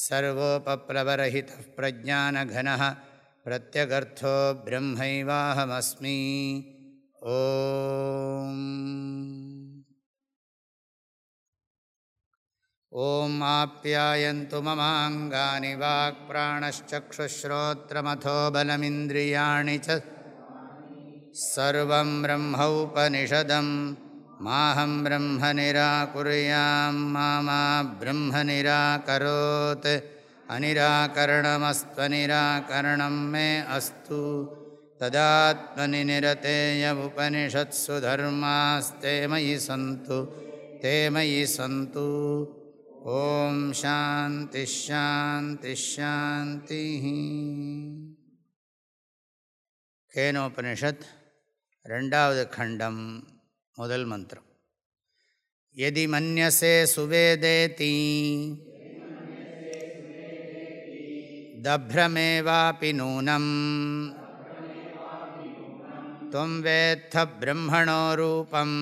सर्वोपप्लवरहितः प्रज्ञानघनः प्रत्यगर्थो ब्रह्मैवाहमस्मि। ॐ। आप्यायन्तु ममाङ्गानि वाक्प्राणश्चक्षुश्रोत्रमथो बलमिन्द्रियाणि च। सर्वं ब्रह्मौपनिषदम् माहं ब्रह्म निराकुर्यां मा ब्रह्म निराकरोत् अनिराकरणमस्त्वनिराकरणं मे अस्तु। तदात्मनि निरतेयमुपनिषत्सुधर्मास्ते मयि सन्तु ते मयि सन्तु। ॐ शान्तिशान्तिश्शान्तिः केनोपनिषत् रण्डावद् खण्डम् முதல் மந்திரம். எதி மன்யசே சுவேதேதி. தப்ரமேவாபி நூனம். துவம் வேத்த பிரம்மணோ ரூபம்.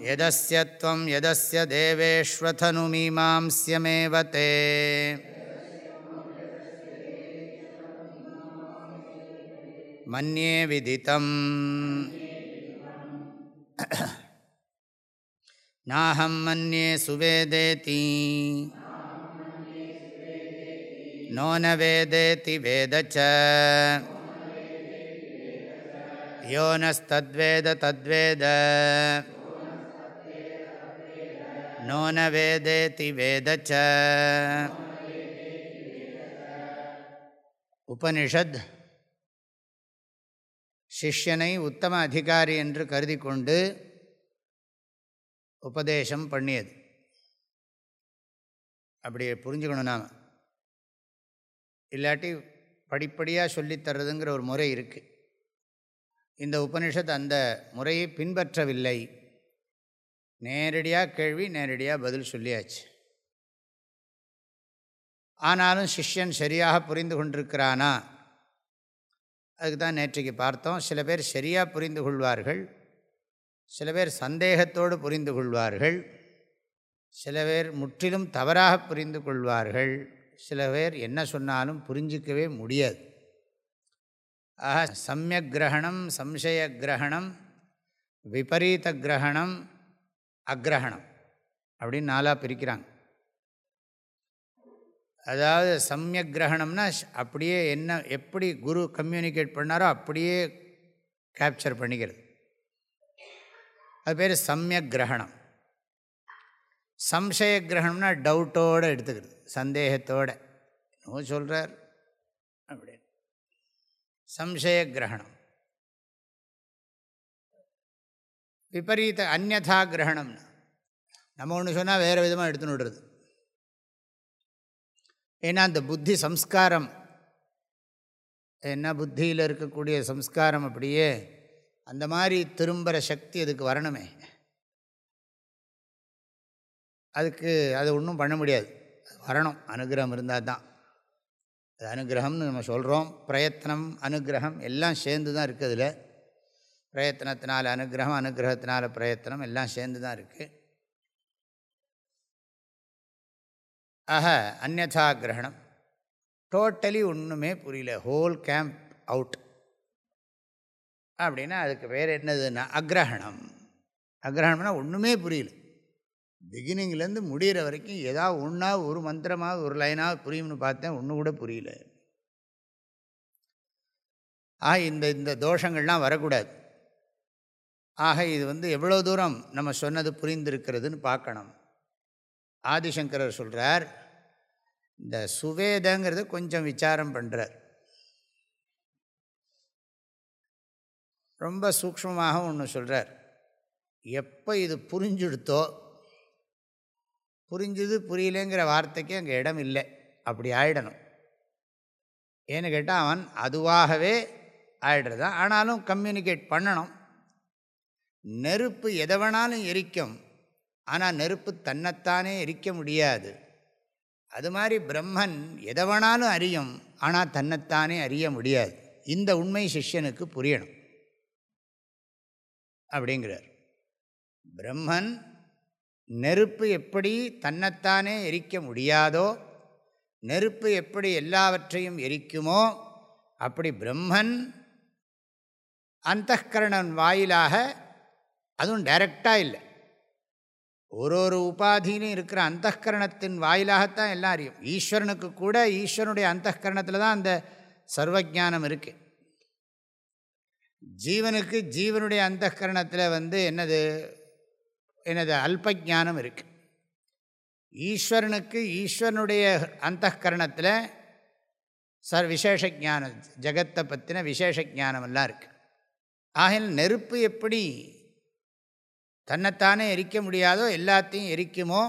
எதஸ்ய துவம் எதஸ்ய தேவேஷ்வதனுமீமாம்ஸ்யமேவ தே மன்யே விதித்தம் நாஹம் மன்யே சுவேதேதி நோனவேதேதி வேதச்ச யோனஸ்தத்வேத தத்வேத நோனவேதேதி வேதச்ச உபனிஷத் சிஷ்யனை உத்தம அதிகாரி என்று கருதி கொண்டு உபதேசம் பண்ணியது. அப்படி புரிஞ்சுக்கணும் நாம். இல்லாட்டி படிப்படியாக சொல்லித்தர்றதுங்கிற ஒரு முறை இருக்குது இந்த உபனிஷத் அந்த முறையை பின்பற்றவில்லை. நேரடியாக கேள்வி நேரடியாக பதில் சொல்லியாச்சு. ஆனாலும் சிஷ்யன் சரியாக புரிந்து கொண்டிருக்கிறானா? அதுக்கு தான் நேற்றைக்கு பார்த்தோம். சில பேர் சரியாக புரிந்து கொள்வார்கள். சில பேர் சந்தேகத்தோடு புரிந்து கொள்வார்கள். சில பேர் முற்றிலும் தவறாக புரிந்து கொள்வார்கள். சில பேர் என்ன சொன்னாலும் புரிஞ்சிக்கவே முடியாது. ஆக சமயக் கிரகணம் சம்சய கிரகணம் விபரீத கிரகணம் அக்ரஹணம் அப்படின்னு நாலாக பிரிக்கிறாங்க. அதாவது சமயக் கிரகணம்னா அப்படியே என்ன எப்படி குரு கம்யூனிகேட் பண்ணாரோ அப்படியே கேப்சர் பண்ணிக்கிறது. அது பேர் சமயக் கிரகணம். சம்சய கிரகணம்னா டவுட்டோடு எடுத்துக்கிறது. சந்தேகத்தோடு. என்னவோ சொல்கிறார் அப்படின்னு சம்சய கிரகணம். விபரீத அந்நதா கிரகணம்னா. நம்ம ஒன்று சொன்னால் வேறு விதமாக எடுத்துன்னு விடுறது. ஏன்னா அந்த புத்தி சம்ஸ்காரம். என்ன புத்தியில் இருக்கக்கூடிய சம்ஸ்காரம் அப்படியே அந்த மாதிரி திரும்புகிற சக்தி அதுக்கு வரணுமே. அதுக்கு அது ஒன்றும் பண்ண முடியாது. வரணும். அனுகிரகம் இருந்தால் தான். அது அனுகிரகம்னு நம்ம சொல்கிறோம் பிரயத்தனம் அனுகிரகம் எல்லாம் சேர்ந்து தான் இருக்குது அதில். பிரயத்தனத்தினால் அனுகிரகம் அனுகிரகத்தினால பிரயத்தனம் எல்லாம் சேர்ந்து தான் இருக்குது ஆக அந்நதா கிரகணம். டோட்டலி ஒன்றுமே புரியல. ஹோல் கேம்ப் அவுட் அப்படின்னா அதுக்கு வேறு என்னதுன்னா அக்ரஹணம் அக்ரஹணம்னா ஒன்றுமே புரியல. பிகினிங்லேருந்து முடிகிற வரைக்கும் ஏதாவது ஒன்றா ஒரு மந்திரமாக ஒரு லைனாக புரியும்னு பார்த்தேன். ஒன்று கூட புரியல. ஆக இந்த இந்த தோஷங்கள்லாம் வரக்கூடாது. ஆக இது வந்து எவ்வளோ தூரம் நம்ம சொன்னது புரிந்திருக்கிறதுன்னு பார்க்கணும். ஆதிசங்கரர் சொல்கிறார் இந்த சுவேதங்கிறது கொஞ்சம் விசாரம் பண்ணுறார் ரொம்ப சூக்மமாக ஒன்று சொல்கிறார் எப்போ இது புரிஞ்சுடுத்தோ புரிஞ்சுது புரியலேங்கிற வார்த்தைக்கு அங்கே இடம் இல்லை. அப்படி ஆயிடணும். ஏன்னு கேட்டால் அவன் அதுவாகவே ஆயிடுறதான். ஆனாலும் கம்யூனிகேட் பண்ணணும். நெருப்பு எதை வேணாலும் எரிக்கும். ஆனால் நெருப்பு தன்னைத்தானே எரிக்க முடியாது. அது மாதிரி பிரம்மன் எதவனாலும் வேணாலும் அறியும் ஆனால் தன்னைத்தானே அறிய முடியாது. இந்த உண்மை சிஷ்யனுக்கு புரியணும். அப்படிங்கிறார். பிரம்மன் நெருப்பு எப்படி தன்னைத்தானே எரிக்க முடியாதோ நெருப்பு எப்படி எல்லாவற்றையும் எரிக்குமோ அப்படி பிரம்மன் அந்தகரணன் வாயிலாக அதுவும் டைரக்டாக இல்லை. ஒரு ஒரு உபாதியிலும் இருக்கிற அந்தகரணத்தின் வாயிலாகத்தான் எல்லாம் அறியும். ஈஸ்வரனுக்கு கூட ஈஸ்வரனுடைய அந்தகரணத்தில் தான் அந்த சர்வஜானம் இருக்குது ஜீவனுக்கு ஜீவனுடைய அந்தகரணத்தில் வந்து என்னது என்னது அல்பஜானம் இருக்குது ஈஸ்வரனுக்கு ஈஸ்வரனுடைய அந்தகரணத்தில் சர் விசேஷ ஜானம் ஜகத்தை பற்றின விசேஷ ஜானமெல்லாம் இருக்குது ஆகில் நெருப்பு எப்படி தன்னைத்தானே எரிக்க முடியாதோ எல்லாத்தையும் எரிக்குமோ?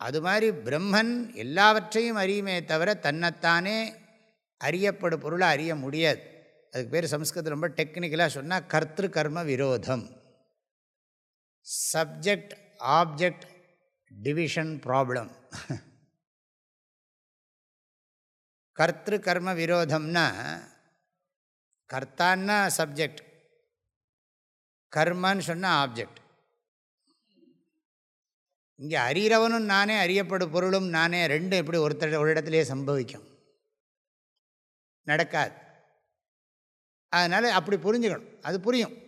அது மாதிரி பிரம்மன் எல்லாவற்றையும் அறியுமே தவிர தன்னைத்தானே அறியப்படும் பொருளை அறிய முடியாது. அதுக்கு பேர் சம்ஸ்கிருதம் ரொம்ப டெக்னிக்கலாக சொன்னால் கர்த்திரு கர்ம விரோதம். Subject object division problem. கர்த்திரு கர்ம விரோதம்னா கர்த்தான்னா சப்ஜெக்ட் கர்மான்னு சொன்னால் ஆப்ஜெக்ட். இங்கே அறிகிறவனும் நானே அறியப்படும் பொருளும் நானே ரெண்டும் எப்படி ஒருத்தர் ஒரு இடத்துலையே சம்பவிக்கும். நடக்காது. அதனால் அப்படி புரிஞ்சுக்கணும். அது புரியும்.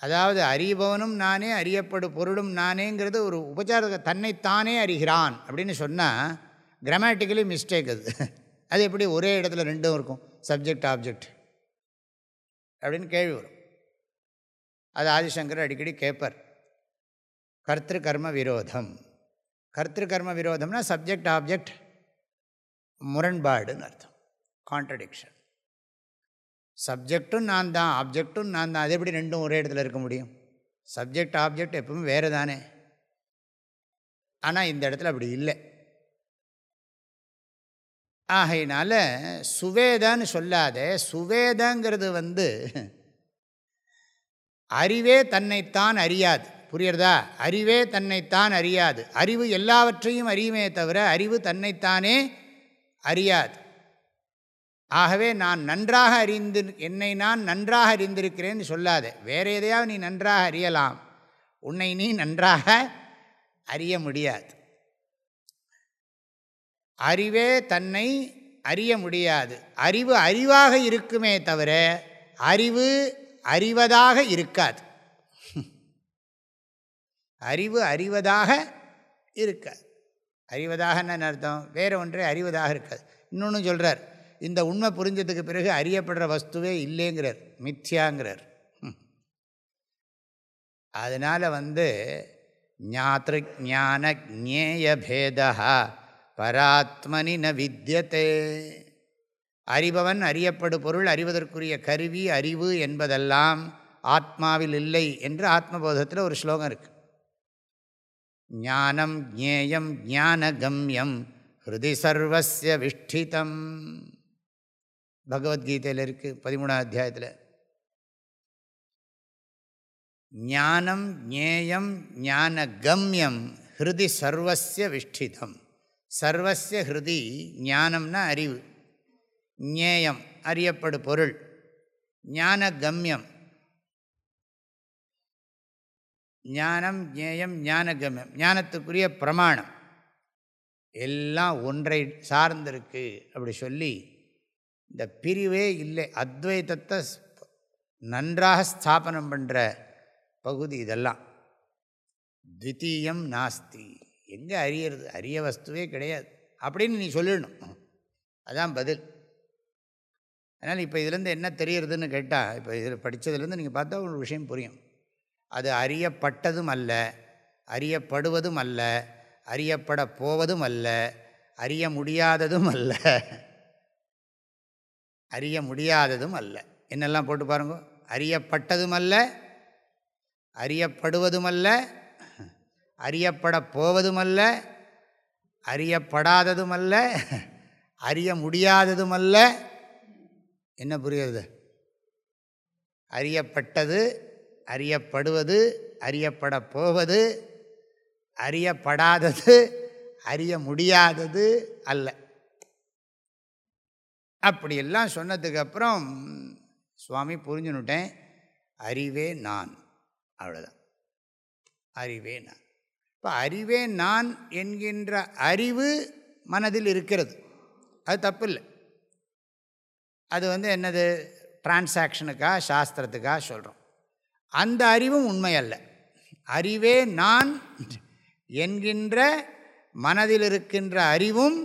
அதாவது அறிபவனும் நானே அறியப்படும் பொருளும் நானேங்கிறது ஒரு உபச்சார தன்னைத்தானே அறிகிறான் அப்படின்னு சொன்னால் கிராமட்டிக்கலி மிஸ்டேக் அது. அது எப்படி? ஒரே இடத்துல ரெண்டும் இருக்கும். சப்ஜெக்ட் ஆப்ஜெக்ட் அப்படின்னு கேள்வி வரும். அது ஆதிசங்கர் அடிக்கடி கேட்பார். கர்த்திரு கர்ம விரோதம் கர்த்திரு கர்ம விரோதம்னா சப்ஜெக்ட் ஆப்ஜெக்ட் முரண்பாடுன்னு அர்த்தம். கான்ட்ரடிக்ஷன் சப்ஜெக்டும் நான் தான் ஆப்ஜெக்டும் நான் தான். அது எப்படி ரெண்டும் ஒரே இடத்துல இருக்க முடியும்? சப்ஜெக்ட் ஆப்ஜெக்ட் எப்பவுமே வேறு தானே. ஆனால் இந்த இடத்துல அப்படி இல்லை. ஆகையினால சுவேதான்னு சொல்லாத சுவேதங்கிறது வந்து அறிவே தன்னைத்தான் அறியாது. புரியுறதா? அறிவே தன்னைத்தான் அறியாது. அறிவு எல்லாவற்றையும் அறியுமே தவிர அறிவு தன்னைத்தானே அறியாது. ஆகவே நான் நன்றாக அறிந்து என்னை நான் நன்றாக அறிந்திருக்கிறேன்னு சொல்லாத. வேற எதையாவது நீ நன்றாக அறியலாம். உன்னை நீ நன்றாக அறிய முடியாது. அறிவே தன்னை அறிய முடியாது. அறிவு அறிவாக இருக்குமே தவிர அறிவு அறிவதாக இருக்காது. அறிவு அறிவதாக இருக்காது. அறிவதாக என்ன அர்த்தம்? வேறு ஒன்றே அறிவதாக இருக்காது. இன்னொன்று சொல்கிறார் இந்த உண்மை புரிஞ்சதுக்கு பிறகு அறியப்படுற வஸ்துவே இல்லைங்கிறார் மித்யாங்கிறார். அதனால் வந்து ஞாத்திரு ஞான ஜேயபேதா பராத்மனி ந வித்தியதே அறிபவன் அறியப்படு பொருள் அறிவதற்குரிய கருவி அறிவு என்பதெல்லாம் ஆத்மாவில் இல்லை என்று ஆத்மபோதத்தில் ஒரு ஸ்லோகம் இருக்குது ஞானம் ஜேயம் ஞானகம்யம் ஹிருதி சர்வசிய விஷ்டிதம். பகவத்கீதையில் இருக்குது பதிமூணாம் அத்தியாயத்தில். ஞானம் ஜேயம் ஞானகம்யம் ஹிருதி சர்வசிய விஷ்டிதம். சர்வசிய ஹிருதி ஞானம்னா அறிவு. ஞேயம் அறியப்படு பொருள். ஞானகம்யம் ஞானம் ஜேயம் ஞானகமம் ஞானத்துக்குரிய பிரமாணம். எல்லாம் ஒன்றை சார்ந்திருக்கு அப்படி சொல்லி இந்த பிரிவே இல்லை. அத்வைத்தத்தை நன்றாக ஸ்தாபனம் பண்ணுற பகுதி இதெல்லாம். த்வித்தீயம் நாஸ்தி. எங்கே அறியறது? அரிய வஸ்துவே கிடையாது. அப்படின்னு நீ சொல்லிடணும் அதான் பதில். அதனால் இப்போ இதுலேருந்து என்ன தெரியறதுன்னு கேட்டால் இப்போ இதில் படித்ததுலேருந்து நீங்கள் பார்த்தா ஒரு விஷயம் புரியும். அது அறியப்பட்டதும் அல்ல அறியப்படுவதும் அல்ல அறியப்பட போவதும் அல்ல அறிய முடியாததும் அல்ல. அறிய முடியாததும் அல்ல. என்னெல்லாம் போட்டு பாருங்க. அறியப்பட்டதும் அல்ல அறியப்படுவதும் அல்ல அறியப்பட போவதும் அல்ல அறியப்படாததும் அல்ல அறிய முடியாததும் அல்ல. என்ன புரியுறது அறியப்பட்டது அறியப்படுவது அறியப்பட போவது அறியப்படாதது அறிய முடியாதது அல்ல. அப்படியெல்லாம் சொன்னதுக்கப்புறம் சுவாமி புரிஞ்சுனுட்டேன் அறிவே நான் அவ்வளோதான் அறிவே நான். இப்போ அறிவே நான் என்கின்ற அறிவு மனதில் இருக்கிறது. அது தப்பு இல்லை அது வந்து என்னது டிரான்சாக்ஷனுக்காக சாஸ்திரத்துக்காக சொல்கிறோம் அந்த அறிவும் உண்மை அல்ல அறிவே நான் என்கின்ற மனதில் இருக்கின்ற அறிவும்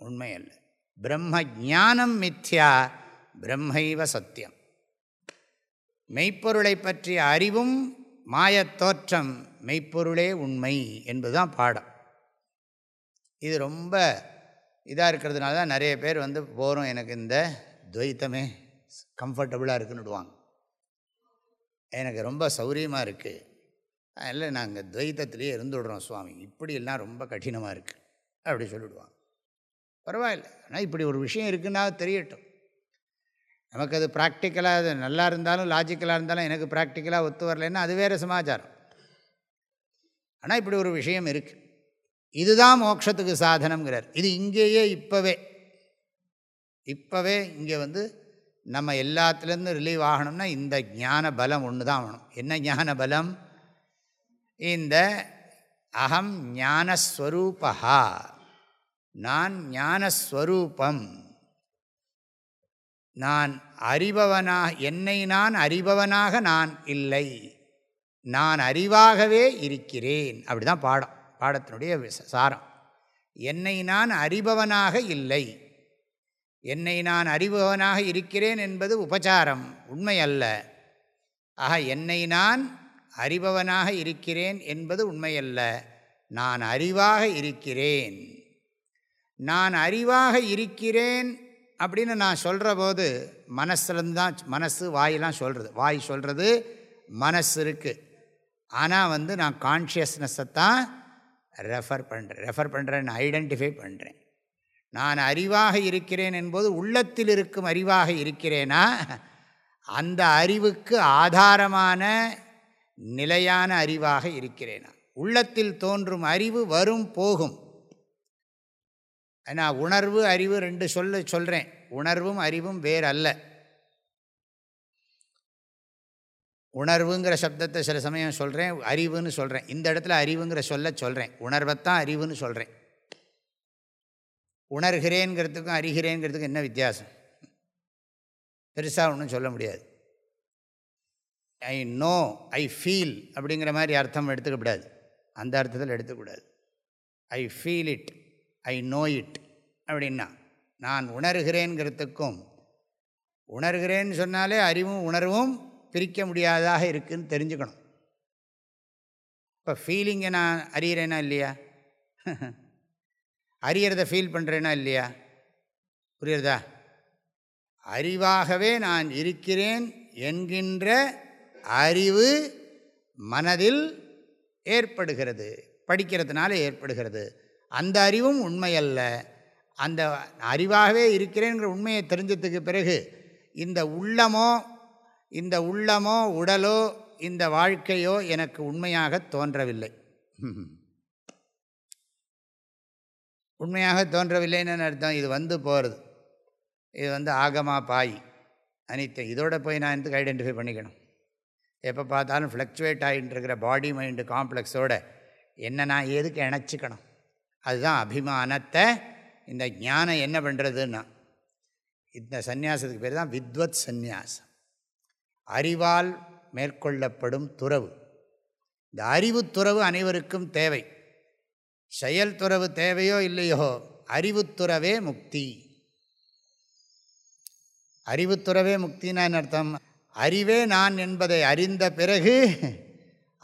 உண்மை அல்ல பிரம்ம ஜானம் மித்யா பிரம்மைவ சத்தியம். மெய்ப்பொருளை பற்றிய அறிவும் மாயத்தோற்றம் மெய்ப்பொருளே உண்மை என்பதுதான் பாடம். இது ரொம்ப இதாக இருக்கிறதுனால தான் நிறைய பேர் வந்து போகிறோம் எனக்கு இந்த துவைத்தமே கம்ஃபர்டபுளாக இருக்குன்னுடுவாங்க எனக்கு ரொம்ப சௌரியமாக இருக்குது அதில் நாங்கள் துவைத்தத்திலேயே இருந்துவிடுறோம் சுவாமி. இப்படியெல்லாம் ரொம்ப கடினமாக இருக்குது அப்படி சொல்லிவிடுவாங்க பரவாயில்ல. ஆனால் இப்படி ஒரு விஷயம் இருக்குன்னா தெரியட்டும். நமக்கு அது ப்ராக்டிக்கலாக அது நல்லா இருந்தாலும் லாஜிக்கலாக இருந்தாலும் எனக்கு ப்ராக்டிக்கலாக ஒத்து வரலன்னா அது வேறு சமாச்சாரம். ஆனால் இப்படி ஒரு விஷயம் இருக்குது இதுதான் மோட்சத்துக்கு சாதனங்கிறார் இது இங்கேயே இப்போவே. இப்போவே இங்கே வந்து நம்ம எல்லாத்துலேருந்து ரிலீவ் ஆகணும்னா இந்த ஞான பலம் ஒன்று தான் வேணும். என்ன ஞான பலம்? இந்த அகம் ஞானஸ்வரூபா நான் ஞானஸ்வரூபம். நான் அறிபவனாக என்னை நான் அறிபவனாக நான் இல்லை. நான் அறிவாகவே இருக்கிறேன். அப்படி தான் பாடம். பாடத்தினுடைய சாரம். என்னை நான் அறிபவனாக இல்லை. என்னை நான் அறிபவனாக இருக்கிறேன் என்பது உபச்சாரம் உண்மை அல்ல ஆக என்னை நான் அறிபவனாக இருக்கிறேன் என்பது உண்மையல்ல. நான் அறிவாக இருக்கிறேன். நான் அறிவாக இருக்கிறேன் அப்படின்னு நான் சொல்கிற போது மனசுலேருந்து தான் மனசு வாயெல்லாம் சொல்கிறது வாய் சொல்கிறது மனசு இருக்குது ஆனால் வந்து நான் கான்ஷியஸ்னஸை தான் ரெஃபர் பண்ணுறேன் ரெஃபர் பண்ணுறேன் ஐடென்டிஃபை பண்ணுறேன் நான் அறிவாக இருக்கிறேன் என்பது உள்ளத்தில் இருக்கும் அறிவாக இருக்கிறேனா? அந்த அறிவுக்கு ஆதாரமான நிலையான அறிவாக இருக்கிறேனா? உள்ளத்தில் தோன்றும் அறிவு வரும் போகும். நான் உணர்வு அறிவு ரெண்டு சொல்ல சொல்கிறேன் உணர்வும் அறிவும் வேறு அல்ல உணர்வுங்கிற சப்தத்தை சில சமயம் சொல்கிறேன் அறிவுன்னு சொல்கிறேன் இந்த இடத்துல அறிவுங்கிற சொல்ல சொல்கிறேன் உணர்வைத்தான் அறிவுன்னு சொல்கிறேன் உணர்கிறேங்கிறதுக்கும் அறிகிறேங்கிறதுக்கும் என்ன வித்தியாசம்? பெருசாக ஒன்றும் சொல்ல முடியாது. ஐ நோ ஐ ஃபீல் அப்படிங்கிற மாதிரி அர்த்தம் எடுத்துக்கக்கூடாது அந்த அர்த்தத்தில் எடுத்துக்கூடாது I feel it I know it அப்படின்னா நான் உணர்கிறேங்கிறதுக்கும் உணர்கிறேன்னு சொன்னாலே அறிவும் உணர்வும் பிரிக்க முடியாததாக இருக்குதுன்னு தெரிஞ்சுக்கணும். இப்போ ஃபீலிங்கை நான் அறிகிறேனா இல்லையா? அறியறதை ஃபீல் பண்ணுறேனா இல்லையா? புரியுறதா? அறிவாகவே நான் இருக்கிறேன் என்கின்ற அறிவு மனதில் ஏற்படுகிறது. படிக்கிறதுனால ஏற்படுகிறது. அந்த அறிவும் உண்மையல்ல. அந்த அறிவாகவே இருக்கிறேங்கிற உண்மையை தெரிஞ்சதுக்கு பிறகு இந்த உள்ளமோ இந்த உள்ளமோ உடலோ இந்த வாழ்க்கையோ எனக்கு உண்மையாக தோன்றவில்லை. உண்மையாக தோன்றவில்லைன்னு அர்த்தம்? இது வந்து போகிறது இது வந்து ஆகமா பாய். அனித்தம் இதோட போய் நான் எதுக்கு ஐடென்டிஃபை பண்ணிக்கணும்? எப்போ பார்த்தாலும் ஃப்ளக்சுவேட் ஆகிட்டு இருக்கிற பாடி மைண்டு காம்ப்ளெக்ஸோட என்ன நான் எதுக்கு இணைச்சிக்கணும்? அதுதான் அபிமானத்தை இந்த ஞானம் என்ன பண்ணுறதுன்னா இந்த சந்நியாசத்துக்கு பேர் தான் வித்வத் சந்நியாசம். அறிவால் மேற்கொள்ளப்படும் துறவு. இந்த அறிவுத்துறவு அனைவருக்கும் தேவை. செயல் துறவு தேவையோ இல்லையோ அறிவுத்துறவே முக்தி. அறிவுத்துறவே முக்தினா அர்த்தம்? அறிவே நான் என்பதை அறிந்த பிறகு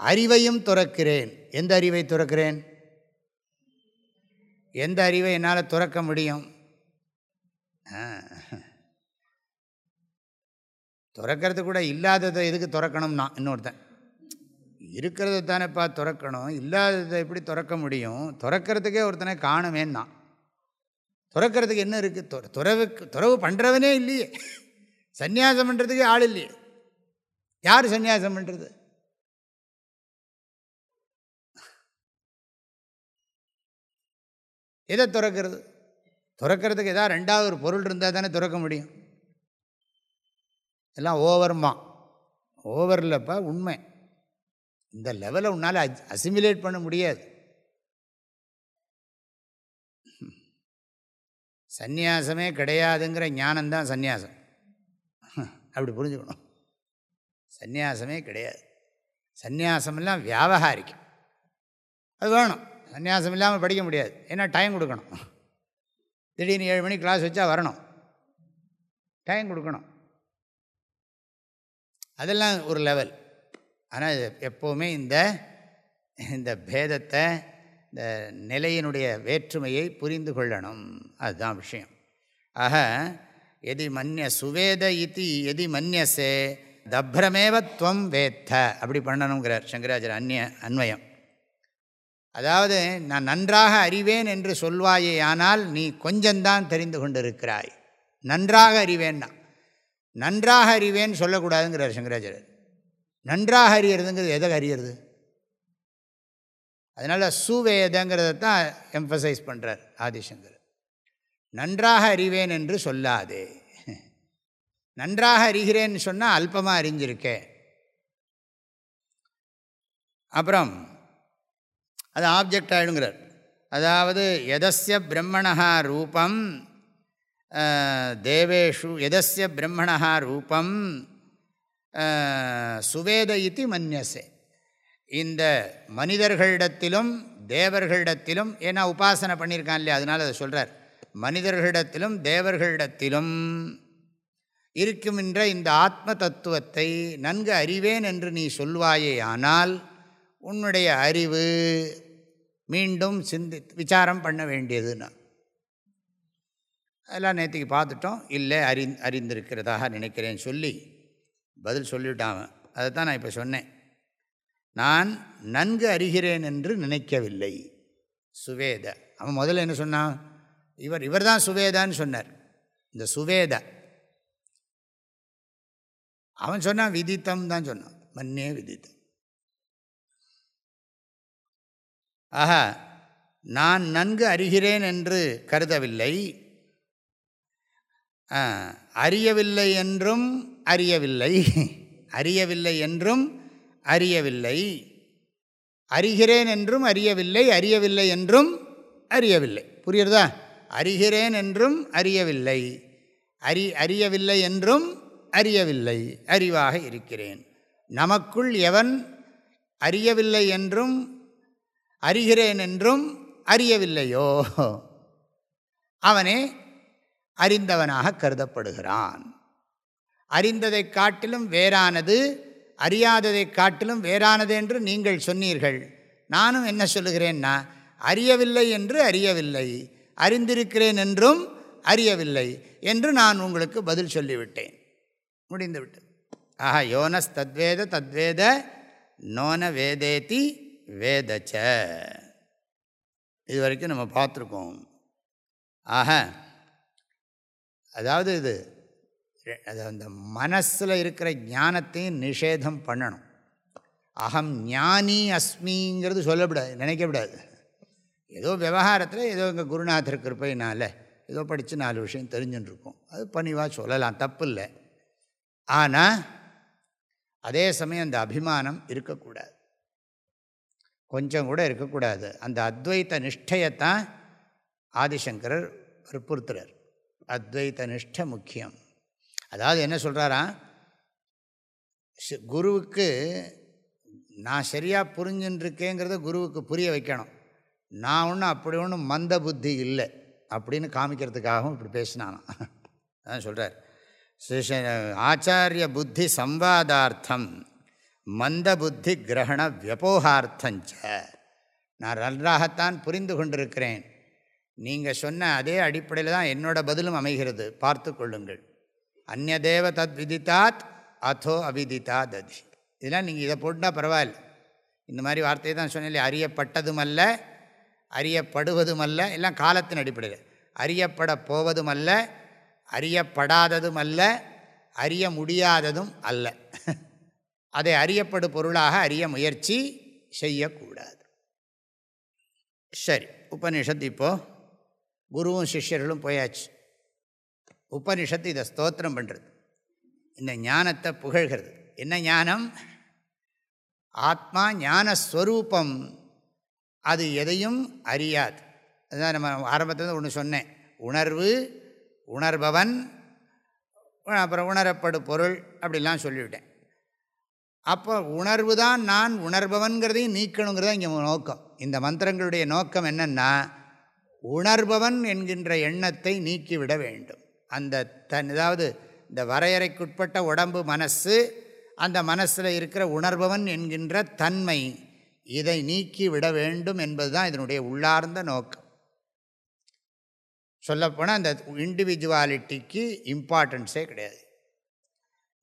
அறிவையும் துறக்கிறேன். எந்த அறிவை துறக்கிறேன்? எந்த அறிவை என்னால் துறக்க முடியும்? துறக்கிறது கூட இல்லாததை எதுக்கு துறக்கணும்னா இன்னொருத்தன். இருக்கிறத தானேப்பா துறக்கணும் இல்லாததை எப்படி துறக்க முடியும்? துறக்கிறதுக்கே ஒருத்தனை காணுமேன்னா துறக்கிறதுக்கு என்ன இருக்குது தொ துறவுக்கு துறவு பண்ணுறவனே இல்லையே. சந்நியாசம் பண்ணுறதுக்கே ஆள் இல்லையே. யார் சந்நியாசம் பண்ணுறது எதை துறக்கிறது? துறக்கிறதுக்கு எதாவது ரெண்டாவது ஒரு பொருள் இருந்தால் தானே துறக்க முடியும். எல்லாம் ஓவர்மா. ஓவர் இல்லைப்பா உண்மை. இந்த லெவலை உன்னால் அசிமிலேட் பண்ண முடியாது. சந்நியாசமே கிடையாதுங்கிற ஞானம்தான் சந்நியாசம். அப்படி புரிஞ்சுக்கணும். சந்நியாசமே கிடையாது. சந்நியாசமெல்லாம் வியாபகாரிக்கும். அது வேணும். சந்நியாசம் இல்லாமல் படிக்க முடியாது. ஏன்னா டைம் கொடுக்கணும். திடீர்னு ஏழு மணிக்கு கிளாஸ் வச்சா வரணும். டைம் கொடுக்கணும். அதெல்லாம் ஒரு லெவல் ஆனால் எப்போவுமே இந்த இந்த பேதத்தை இந்த நிலையினுடைய வேற்றுமையை புரிந்து கொள்ளணும். அதுதான் விஷயம். ஆக எதி மன்ய சுவேத இத்தி எதி மன்யசே தப்ரமேவ துவம் வேத்த அப்படி பண்ணணுங்கிறார் சங்கராஜர் அந்நிய அன்வயம். அதாவது நான் நன்றாக அறிவேன் என்று சொல்வாயே ஆனால் நீ கொஞ்சம்தான் தெரிந்து கொண்டிருக்கிறாய். நன்றாக அறிவேன்னா. நன்றாக அறிவேன்னு சொல்லக்கூடாதுங்கிறார் சங்கராச்சாரியர். நன்றாக அறியறதுங்கிறது எதை அறியறது? அதனால் சுவேதங்கிறத தான் எம்ஃபசைஸ் பண்ணுறார் ஆதிசங்கர். நன்றாக அறிவேன் என்று சொல்லாதே. நன்றாக அறிகிறேன்னு சொன்னால் அல்பமாக அறிஞ்சிருக்கேன் அப்புறம் அது ஆப்ஜெக்ட் ஆகிடுங்கிறார் அதாவது எதஸ்ய பிரம்மணா ரூபம் தேவேஷு எதஸ்ய பிரம்மணா ரூபம் சுவேத இத்தி மன்யசே. இந்த மனிதர்களிடத்திலும் தேவர்களிடத்திலும் ஏன்னா உபாசனை பண்ணியிருக்கான் இல்லையா அதனால் அதை சொல்கிறார் மனிதர்களிடத்திலும் தேவர்களிடத்திலும் இருக்குமென்ற இந்த ஆத்ம தத்துவத்தை நன்கு அறிவேன் என்று நீ சொல்வாயே ஆனால் உன்னுடைய அறிவு மீண்டும் சிந்தி விசாரம் பண்ண வேண்டியதுன்னா. அதெல்லாம் நேற்றுக்கு பார்த்துட்டோம். இல்லை அறி அறிந்திருக்கிறதாக நினைக்கிறேன்னு சொல்லி. பதில் சொல்லிவிட்டான் அதை தான் நான் இப்போ சொன்னேன். நான் நன்கு அறிகிறேன் என்று நினைக்கவில்லை. சுவேத. அவன் முதல்ல என்ன சொன்னான்? இவர் இவர் தான் சுவேதான்னு சொன்னார். இந்த சுவேத. அவன் சொன்னான் விதித்தம் தான் சொன்னான். மன்னே விதித்தம். ஆஹா நான் நன்கு அறிகிறேன் என்று கருதவில்லை. அறியவில்லை என்றும் அறியவில்லை. அறியவில்லை என்றும் அறியவில்லை. அறிகிறேன் என்றும் அறியவில்லை அறியவில்லை என்றும் அறியவில்லை. புரியுறதா அறிகிறேன் என்றும் அறியவில்லை. அறி அறியவில்லை என்றும் அறியவில்லை. அறிவாக இருக்கிறேன். நமக்குள் எவன் அறியவில்லை என்றும் அறிகிறேன் என்றும் அறியவில்லையோ? அவனே அறிந்தவனாக கருதப்படுகிறான். அறிந்ததை காட்டிலும் வேறானது அறியாததை காட்டிலும் வேறானது என்று நீங்கள் சொன்னீர்கள். நானும் என்ன சொல்லுகிறேன்னா அறியவில்லை என்று அறியவில்லை. அறிந்திருக்கிறேன் என்றும் அறியவில்லை என்று நான் உங்களுக்கு பதில் சொல்லிவிட்டேன். முடிந்துவிட்டது. ஆஹா யோனஸ் தத்வேத தத்வேத நோன வேதேதி வேதச்ச. இது வரைக்கும் நம்ம பார்த்துருக்கோம். ஆஹ அதாவது இது அது அந்த மனசில் இருக்கிற ஞானத்தையும் நிஷேதம் பண்ணணும். அகம் ஞானி அஸ்மிங்கிறது சொல்லக்கூடாது நினைக்கக்கூடாது ஏதோ விவகாரத்தில் ஏதோ எங்கள் குருநாதர் கிருப்பையினால் ஏதோ படித்து நாலு விஷயம் தெரிஞ்சுட்டுருக்கோம் அது பணிவாக சொல்லலாம் தப்பு இல்லை ஆனால் அதே சமயம் அந்த அபிமானம் இருக்கக்கூடாது. கொஞ்சம் கூட இருக்கக்கூடாது. அந்த அத்வைத்த நிஷ்டையத்தான் ஆதிசங்கரர் வற்புறுத்துறார். அத்வைத்த நிஷ்ட முக்கியம். அதாவது என்ன சொல்கிறாரா குருவுக்கு நான் சரியாக புரிஞ்சுட்டுருக்கேங்கிறத குருவுக்கு புரிய வைக்கணும். நான் ஒன்றும் அப்படி ஒன்றும் மந்த புத்தி இல்லை அப்படின்னு காமிக்கிறதுக்காகவும் இப்படி பேசினானா அதான் சொல்கிறார் ஆச்சாரிய புத்தி சம்வாதார்த்தம் மந்த புத்தி கிரகண வியபோகார்த்தஞ்ச நான் நன்றாகத்தான் புரிந்து கொண்டிருக்கிறேன். நீங்கள் சொன்ன அதே அடிப்படையில் தான் என்னோட பதிலும் அமைகிறது. பார்த்து கொள்ளுங்கள். அந்நதேவ தத் விதித்தாத் அதோ அவிதித்தா ததி இதெல்லாம் நீங்கள் இதை போட்டால் பரவாயில்ல. இந்த மாதிரி வார்த்தையை தான் சொன்னேன் அறியப்பட்டதும் அல்ல அறியப்படுவதும் அல்ல எல்லாம் காலத்தின் அடிப்படையில். அறியப்பட போவதும் அல்ல அறியப்படாததும் அல்ல அறிய முடியாததும் அல்ல. அதை அறியப்படும் பொருளாக அறிய முயற்சி செய்யக்கூடாது. சரி உபனிஷத்து இப்போது குருவும் சிஷ்யர்களும் போயாச்சு. உபனிஷத்து இதை ஸ்தோத்திரம் பண்ணுறது இந்த ஞானத்தை புகழ்கிறது. என்ன ஞானம்? ஆத்மா ஞானஸ்வரூபம். அது எதையும் அறியாது. அதுதான் நம்ம ஆரம்பத்தில் ஒன்று சொன்னேன். உணர்வு உணர்பவன் அப்புறம் உணரப்படு பொருள் அப்படிலாம் சொல்லிவிட்டேன். அப்போ உணர்வு தான் நான் உணர்பவன்கிறதையும் நீக்கணுங்கிறத இங்கே நோக்கம். இந்த மந்திரங்களுடைய நோக்கம் என்னென்னா உணர்பவன் என்கின்ற எண்ணத்தை நீக்கிவிட வேண்டும். அந்த தன் அதாவது இந்த வரையறைக்குட்பட்ட உடம்பு மனசு அந்த மனசில் இருக்கிற உணர்பவன் என்கின்ற தன்மை இதை நீக்கி விட வேண்டும் என்பது தான் இதனுடைய உள்ளார்ந்த நோக்கம். சொல்லப்போனால் அந்த இண்டிவிஜுவாலிட்டிக்கு இம்பார்ட்டன்ஸே கிடையாது.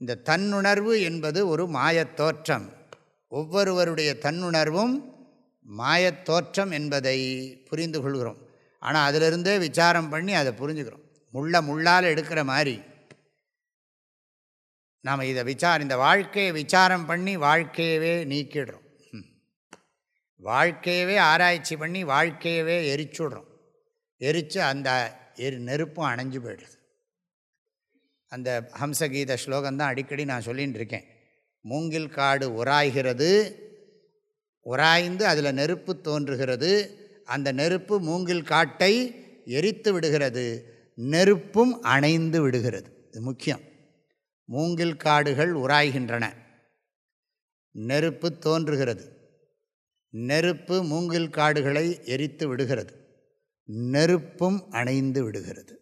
இந்த தன்னுணர்வு என்பது ஒரு மாயத்தோற்றம் ஒவ்வொருவருடைய தன்னுணர்வும் மாயத்தோற்றம் என்பதை புரிந்து கொள்கிறோம். ஆனால் அதிலிருந்தே விசாரம் பண்ணி அதை புரிஞ்சுக்கிறோம். முள்ள முள்ளால் எடுக்கிற மாதிரி. நாம் இதை விசார இந்த வாழ்க்கையை விசாரம் பண்ணி வாழ்க்கையவே நீக்கிடுறோம். வாழ்க்கையவே ஆராய்ச்சி பண்ணி வாழ்க்கையவே எரிச்சுடுறோம். எரித்து அந்த எரி நெருப்பும் அணைஞ்சு போயிடுது. அந்த ஹம்சகீத ஸ்லோகந்தான் அடிக்கடி நான் சொல்லின்னு இருக்கேன். மூங்கில் காடு உராய்கிறது உராய்ந்து அதில் நெருப்பு தோன்றுகிறது அந்த நெருப்பு மூங்கில் காட்டை எரித்து விடுகிறது. நெருப்பும் அணைந்து விடுகிறது. இது முக்கியம். மூங்கில் காடுகள் உராய்கின்றன. நெருப்பு தோன்றுகிறது. நெருப்பு மூங்கில் காடுகளை எரித்து விடுகிறது. நெருப்பும் அணைந்து விடுகிறது.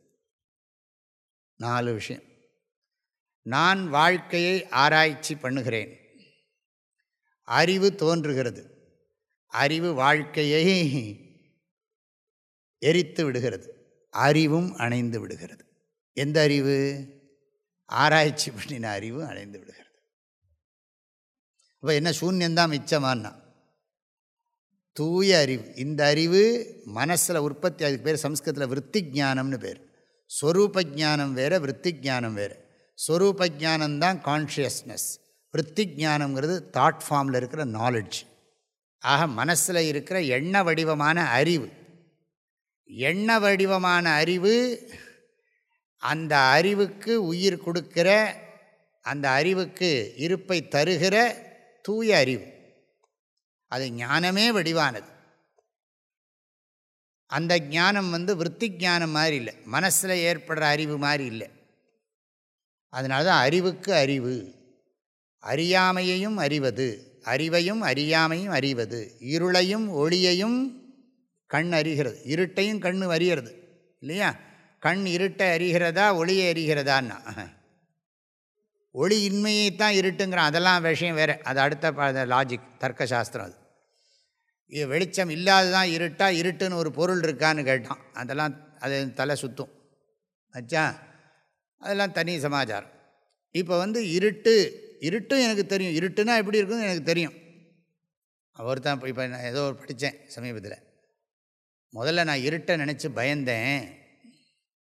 நாலு விஷயம். நான் வாழ்க்கையை ஆராய்ச்சி பண்ணுகிறேன். அறிவு தோன்றுகிறது. அறிவு வாழ்க்கையை எரித்து விடுகிறது. அறிவும் அணைந்து விடுகிறது. எந்த அறிவு? ஆராய்ச்சி பண்ணின அறிவு அணைந்து விடுகிறது. அப்போ என்ன சூன்யந்தான் மிச்சமானா தூய அறிவு. இந்த அறிவு மனசில் உற்பத்தி அதுக்கு பேர் சம்ஸ்கிருதத்தில் விற்பி ஜானம்னு பேர். ஸ்வரூப ஜானம் வேறு விற்பி ஜானம் வேறு. ஸ்வரூப ஜானந்தான் கான்ஷியஸ்னஸ் விற்பி ஜானங்கிறது தாட் ஃபார்மில் இருக்கிற நாலெட்ஜ் ஆக மனசில் இருக்கிற எண்ண வடிவமான அறிவு. எண்ண வடிவமான அறிவு அந்த அறிவுக்கு உயிர் கொடுக்கிற அந்த அறிவுக்கு இருப்பை தருகிற தூய அறிவு. அது ஞானமே வடிவானது. அந்த ஞானம் வந்து விற்பி ஞானம் மாதிரி இல்லை. மனசில் ஏற்படுற அறிவு மாதிரி இல்லை. அதனால தான் அறிவுக்கு அறிவு. அறியாமையையும் அறிவது. அறிவையும் அறியாமையும் அறிவது. இருளையும் ஒளியையும் கண் அறிகிறது இருட்டையும் கண் அறிகிறது இல்லையா? கண் இருட்டை அறிகிறதா ஒளியை அறிகிறதான்னா ஒளி இன்மையை தான் இருட்டுங்கிறான். அதெல்லாம் விஷயம் வேறு. அது அடுத்த லாஜிக் தர்க்கசாஸ்திரம் அது. இது வெளிச்சம் இல்லாததான் இருட்டா இருட்டுன்னு ஒரு பொருள் இருக்கான்னு கேட்டான். அதெல்லாம் அது தலை சுற்றும் ஆச்சா அதெல்லாம் தனி சமாச்சாரம். இப்போ வந்து இருட்டு இருட்டும் எனக்கு தெரியும். இருட்டுனா எப்படி இருக்குன்னு எனக்கு தெரியும். அவர் தான் இப்போ நான் ஏதோ படித்தேன் சமீபத்தில். முதல்ல நான் இருட்டை நினச்சி பயந்தேன்.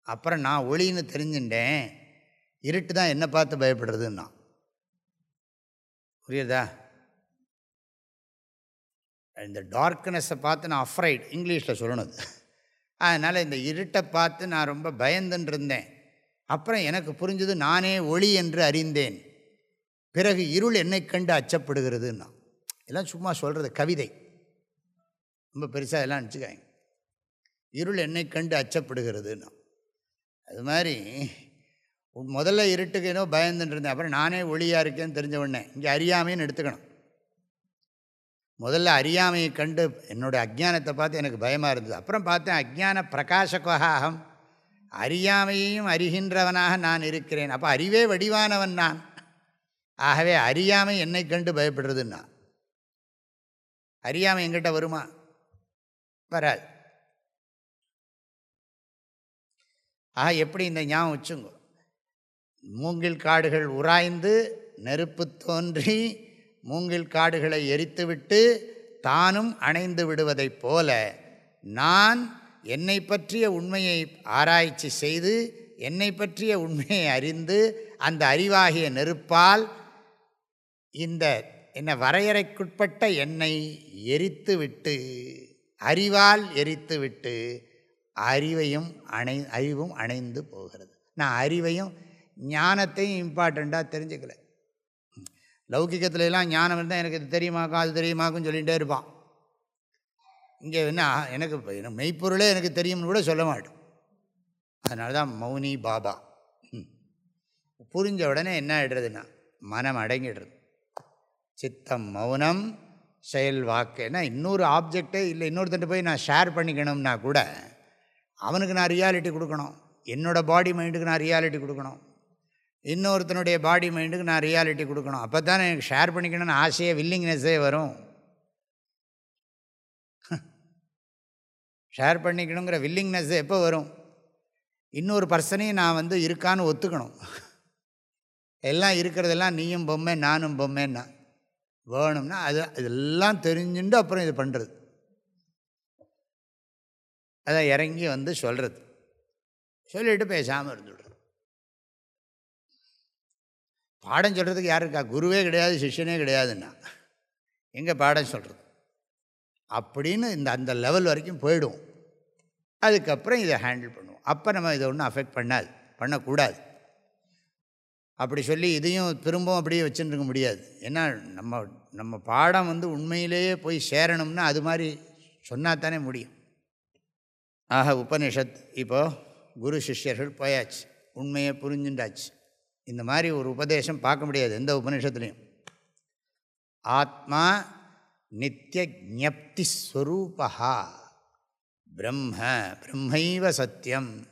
அப்புறம் நான் ஒளின்னு தெரிஞ்சுட்டேன். இருட்டு தான் என்ன பார்த்து பயப்படுறதுன்னா. புரியுதா? இந்த டார்க்னஸை பார்த்து நான் அஃப்ரைட் இங்கிலீஷில் சொல்லணுது அதனால் இந்த இருட்டை பார்த்து நான் ரொம்ப பயந்துன்னு இருந்தேன். அப்புறம் எனக்கு புரிஞ்சது நானே ஒளி என்று அறிந்தேன். பிறகு இருள் என்னை கண்டு அச்சப்படுகிறதுன்னா. எல்லாம் சும்மா சொல்கிறது கவிதை. ரொம்ப பெருசாக எல்லாம் நினச்சிக்காங்க இருள் என்னை கண்டு அச்சப்படுகிறதுன்னு. அது மாதிரி முதல்ல இருட்டுக்கு ஏதோ பயந்துட்டு இருந்தேன். அப்புறம் நானே ஒளியாக இருக்கேன்னு தெரிஞ்ச உடனே இங்கே அறியாமைன்னு எடுத்துக்கணும். முதல்ல அறியாமையை கண்டு என்னோடய அஜ்ஞானத்தை பார்த்து எனக்கு பயமாக இருந்தது. அப்புறம் பார்த்தேன் அஜ்ஞான பிரகாசகாகம் அறியாமையையும் அறிகின்றவனாக நான் இருக்கிறேன். அப்போ அறிவே வடிவானவன் நான். ஆகவே அறியாமை என்னை கண்டு பயப்படுறதுன்னா அறியாமை எங்கிட்ட வருமா? வராது. ஆக எப்படி இந்த ஞாபகம் வச்சுங்கோ? மூங்கில் காடுகள் உராய்ந்து நெருப்பு தோன்றி மூங்கில் காடுகளை எரித்துவிட்டு தானும் அணைந்து விடுவதைப் போல நான் என்னை பற்றிய உண்மையை ஆராய்ச்சி செய்து என்னை பற்றிய உண்மையை அறிந்து அந்த அறிவாகிய நெருப்பால் இந்த என்ன வரையறைக்குட்பட்ட எண்ணெய் எரித்து விட்டு அறிவால் எரித்து விட்டு அறிவையும் அணை அறிவும் அணைந்து போகிறது. நான் அறிவையும் ஞானத்தையும் இம்பார்ட்டண்ட்டாக தெரிஞ்சுக்கல. லௌகிகத்துலலாம் ஞானம் இருந்தால் எனக்கு இது தெரியுமாக்கும் அது தெரியுமாக்கும் சொல்லிகிட்டே இருப்பான். இங்கே என்ன எனக்கு என்ன மெய்ப்பொருளே எனக்கு தெரியும்னு கூட சொல்ல மாட்டோம் அதனால தான் மௌனி பாபா. புரிஞ்ச உடனே என்ன ஆகிடுறதுன்னா மனம் அடங்கிடுறது. சித்தம் மௌனம் செயல் வாக்குன்னா இன்னொரு ஆப்ஜெக்டே இல்லை இன்னொருத்தன்ட்டு போய் நான் ஷேர் பண்ணிக்கணும்னா கூட அவனுக்கு நான் ரியாலிட்டி கொடுக்கணும். என்னோடய பாடி மைண்டுக்கு நான் ரியாலிட்டி கொடுக்கணும். இன்னொருத்தனுடைய பாடி மைண்டுக்கு நான் ரியாலிட்டி கொடுக்கணும். அப்போ தான் எனக்கு ஷேர் பண்ணிக்கணும்னு ஆசையே வில்லிங்னஸ்ஸே வரும். ஷேர் பண்ணிக்கணுங்கிற வில்லிங்னஸ் எப்போ வரும்? இன்னொரு பர்சனையும் நான் வந்து இருக்கான்னு ஒத்துக்கணும். எல்லாம் இருக்கிறதெல்லாம் நீயும் பொம்மை நானும் பொம்மைன்னா வேணும்னா அது இதெல்லாம் தெரிஞ்சுட்டு அப்புறம் இது பண்ணுறது அதை இறங்கி வந்து சொல்கிறது சொல்லிவிட்டு பேசாமல் இருந்துவிடுறது பாடம் சொல்கிறதுக்கு யார் இருக்கா? குருவே கிடையாது சிஷ்யனே கிடையாதுன்னா. எங்கே பாடம் சொல்கிறது அப்படின்னு இந்த அந்த லெவல் வரைக்கும் போயிடுவோம் அதுக்கப்புறம் இதை ஹேண்டில் பண்ணுவோம். அப்போ நம்ம இதை ஒன்றும் அஃபெக்ட் பண்ணாது பண்ணக்கூடாது. அப்படி சொல்லி இதையும் திரும்பவும் அப்படியே வச்சுருக்க முடியாது. ஏன்னா நம்ம நம்ம பாடம் வந்து உண்மையிலேயே போய் சேரணும்னா அது மாதிரி சொன்னால் தானே முடியும். ஆக உபனிஷத் இப்போது குரு சிஷ்யர்கள் போயாச்சு. உண்மையை புரிஞ்சுண்டாச்சு. இந்த மாதிரி ஒரு உபதேசம் பார்க்க முடியாது எந்த உபநிஷத்துலேயும். ஆத்மா நித்திய ஜப்தி ஸ்வரூபா பிரம்ம பிரம்மைவ சத்தியம்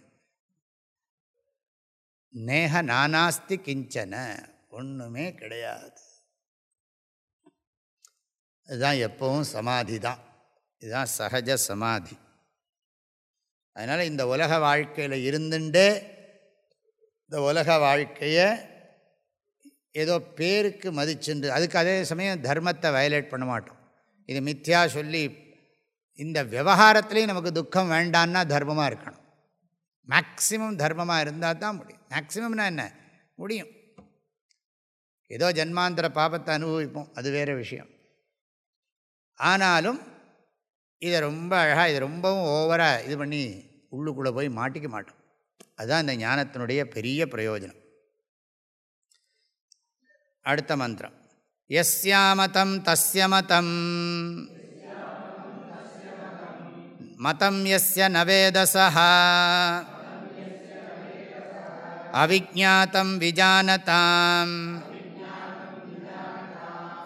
நேக நானாஸ்தி கிஞ்சன. ஒன்றுமே கிடையாது. இதுதான் எப்பவும் சமாதி தான் இதுதான் சகஜ சமாதி. அதனால் இந்த உலக வாழ்க்கையில் இருந்துட்டே இந்த உலக வாழ்க்கையை ஏதோ பேருக்கு மதிச்சுண்டு அதுக்கு அதே சமயம் தர்மத்தை வயலேட் பண்ண மாட்டோம். இது மித்யா சொல்லி இந்த விவகாரத்துலேயும் நமக்கு துக்கம் வேண்டான்னா தர்மமாக இருக்கணும். மேக்சிமம் தர்மமாக இருந்தால் தான் முடியும். மேக்சிமம்னா என்ன? முடியும். ஏதோ ஜென்மாந்திர பாபத்தை அனுபவிப்போம். அது வேறு விஷயம். ஆனாலும் இதை ரொம்ப அழகாக இது ரொம்பவும் ஓவராக இது பண்ணி உள்ளுக்குள்ளே போய் மாட்டிக்க மாட்டோம். அதுதான் இந்த ஞானத்தினுடைய பெரிய பிரயோஜனம். அடுத்த மந்திரம். எஸ்யாமதம் தஸ்ய மதம் மதம் எஸ்ய நவேதசா அவிஜாத்தம் விஜானதாம்.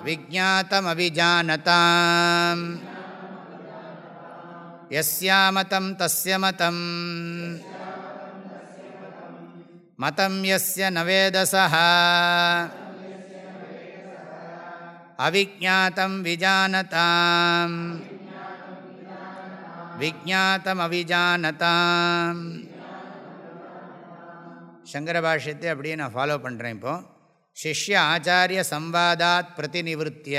விஜாத்தமவிஜானதாம் यस्यामतं तस्य मतं मतं यस्य न वेदसः अविज्ञातं विजानताम् விஜாத்தமவிஜானதாம் சங்கர பாஷ்யத்தை அப்படியே நான் ஃபாலோ பண்ணுறேன் இப்போது சிஷ்ய ஆச்சாரிய சம்வாதாத் பிரதிநிவத்திய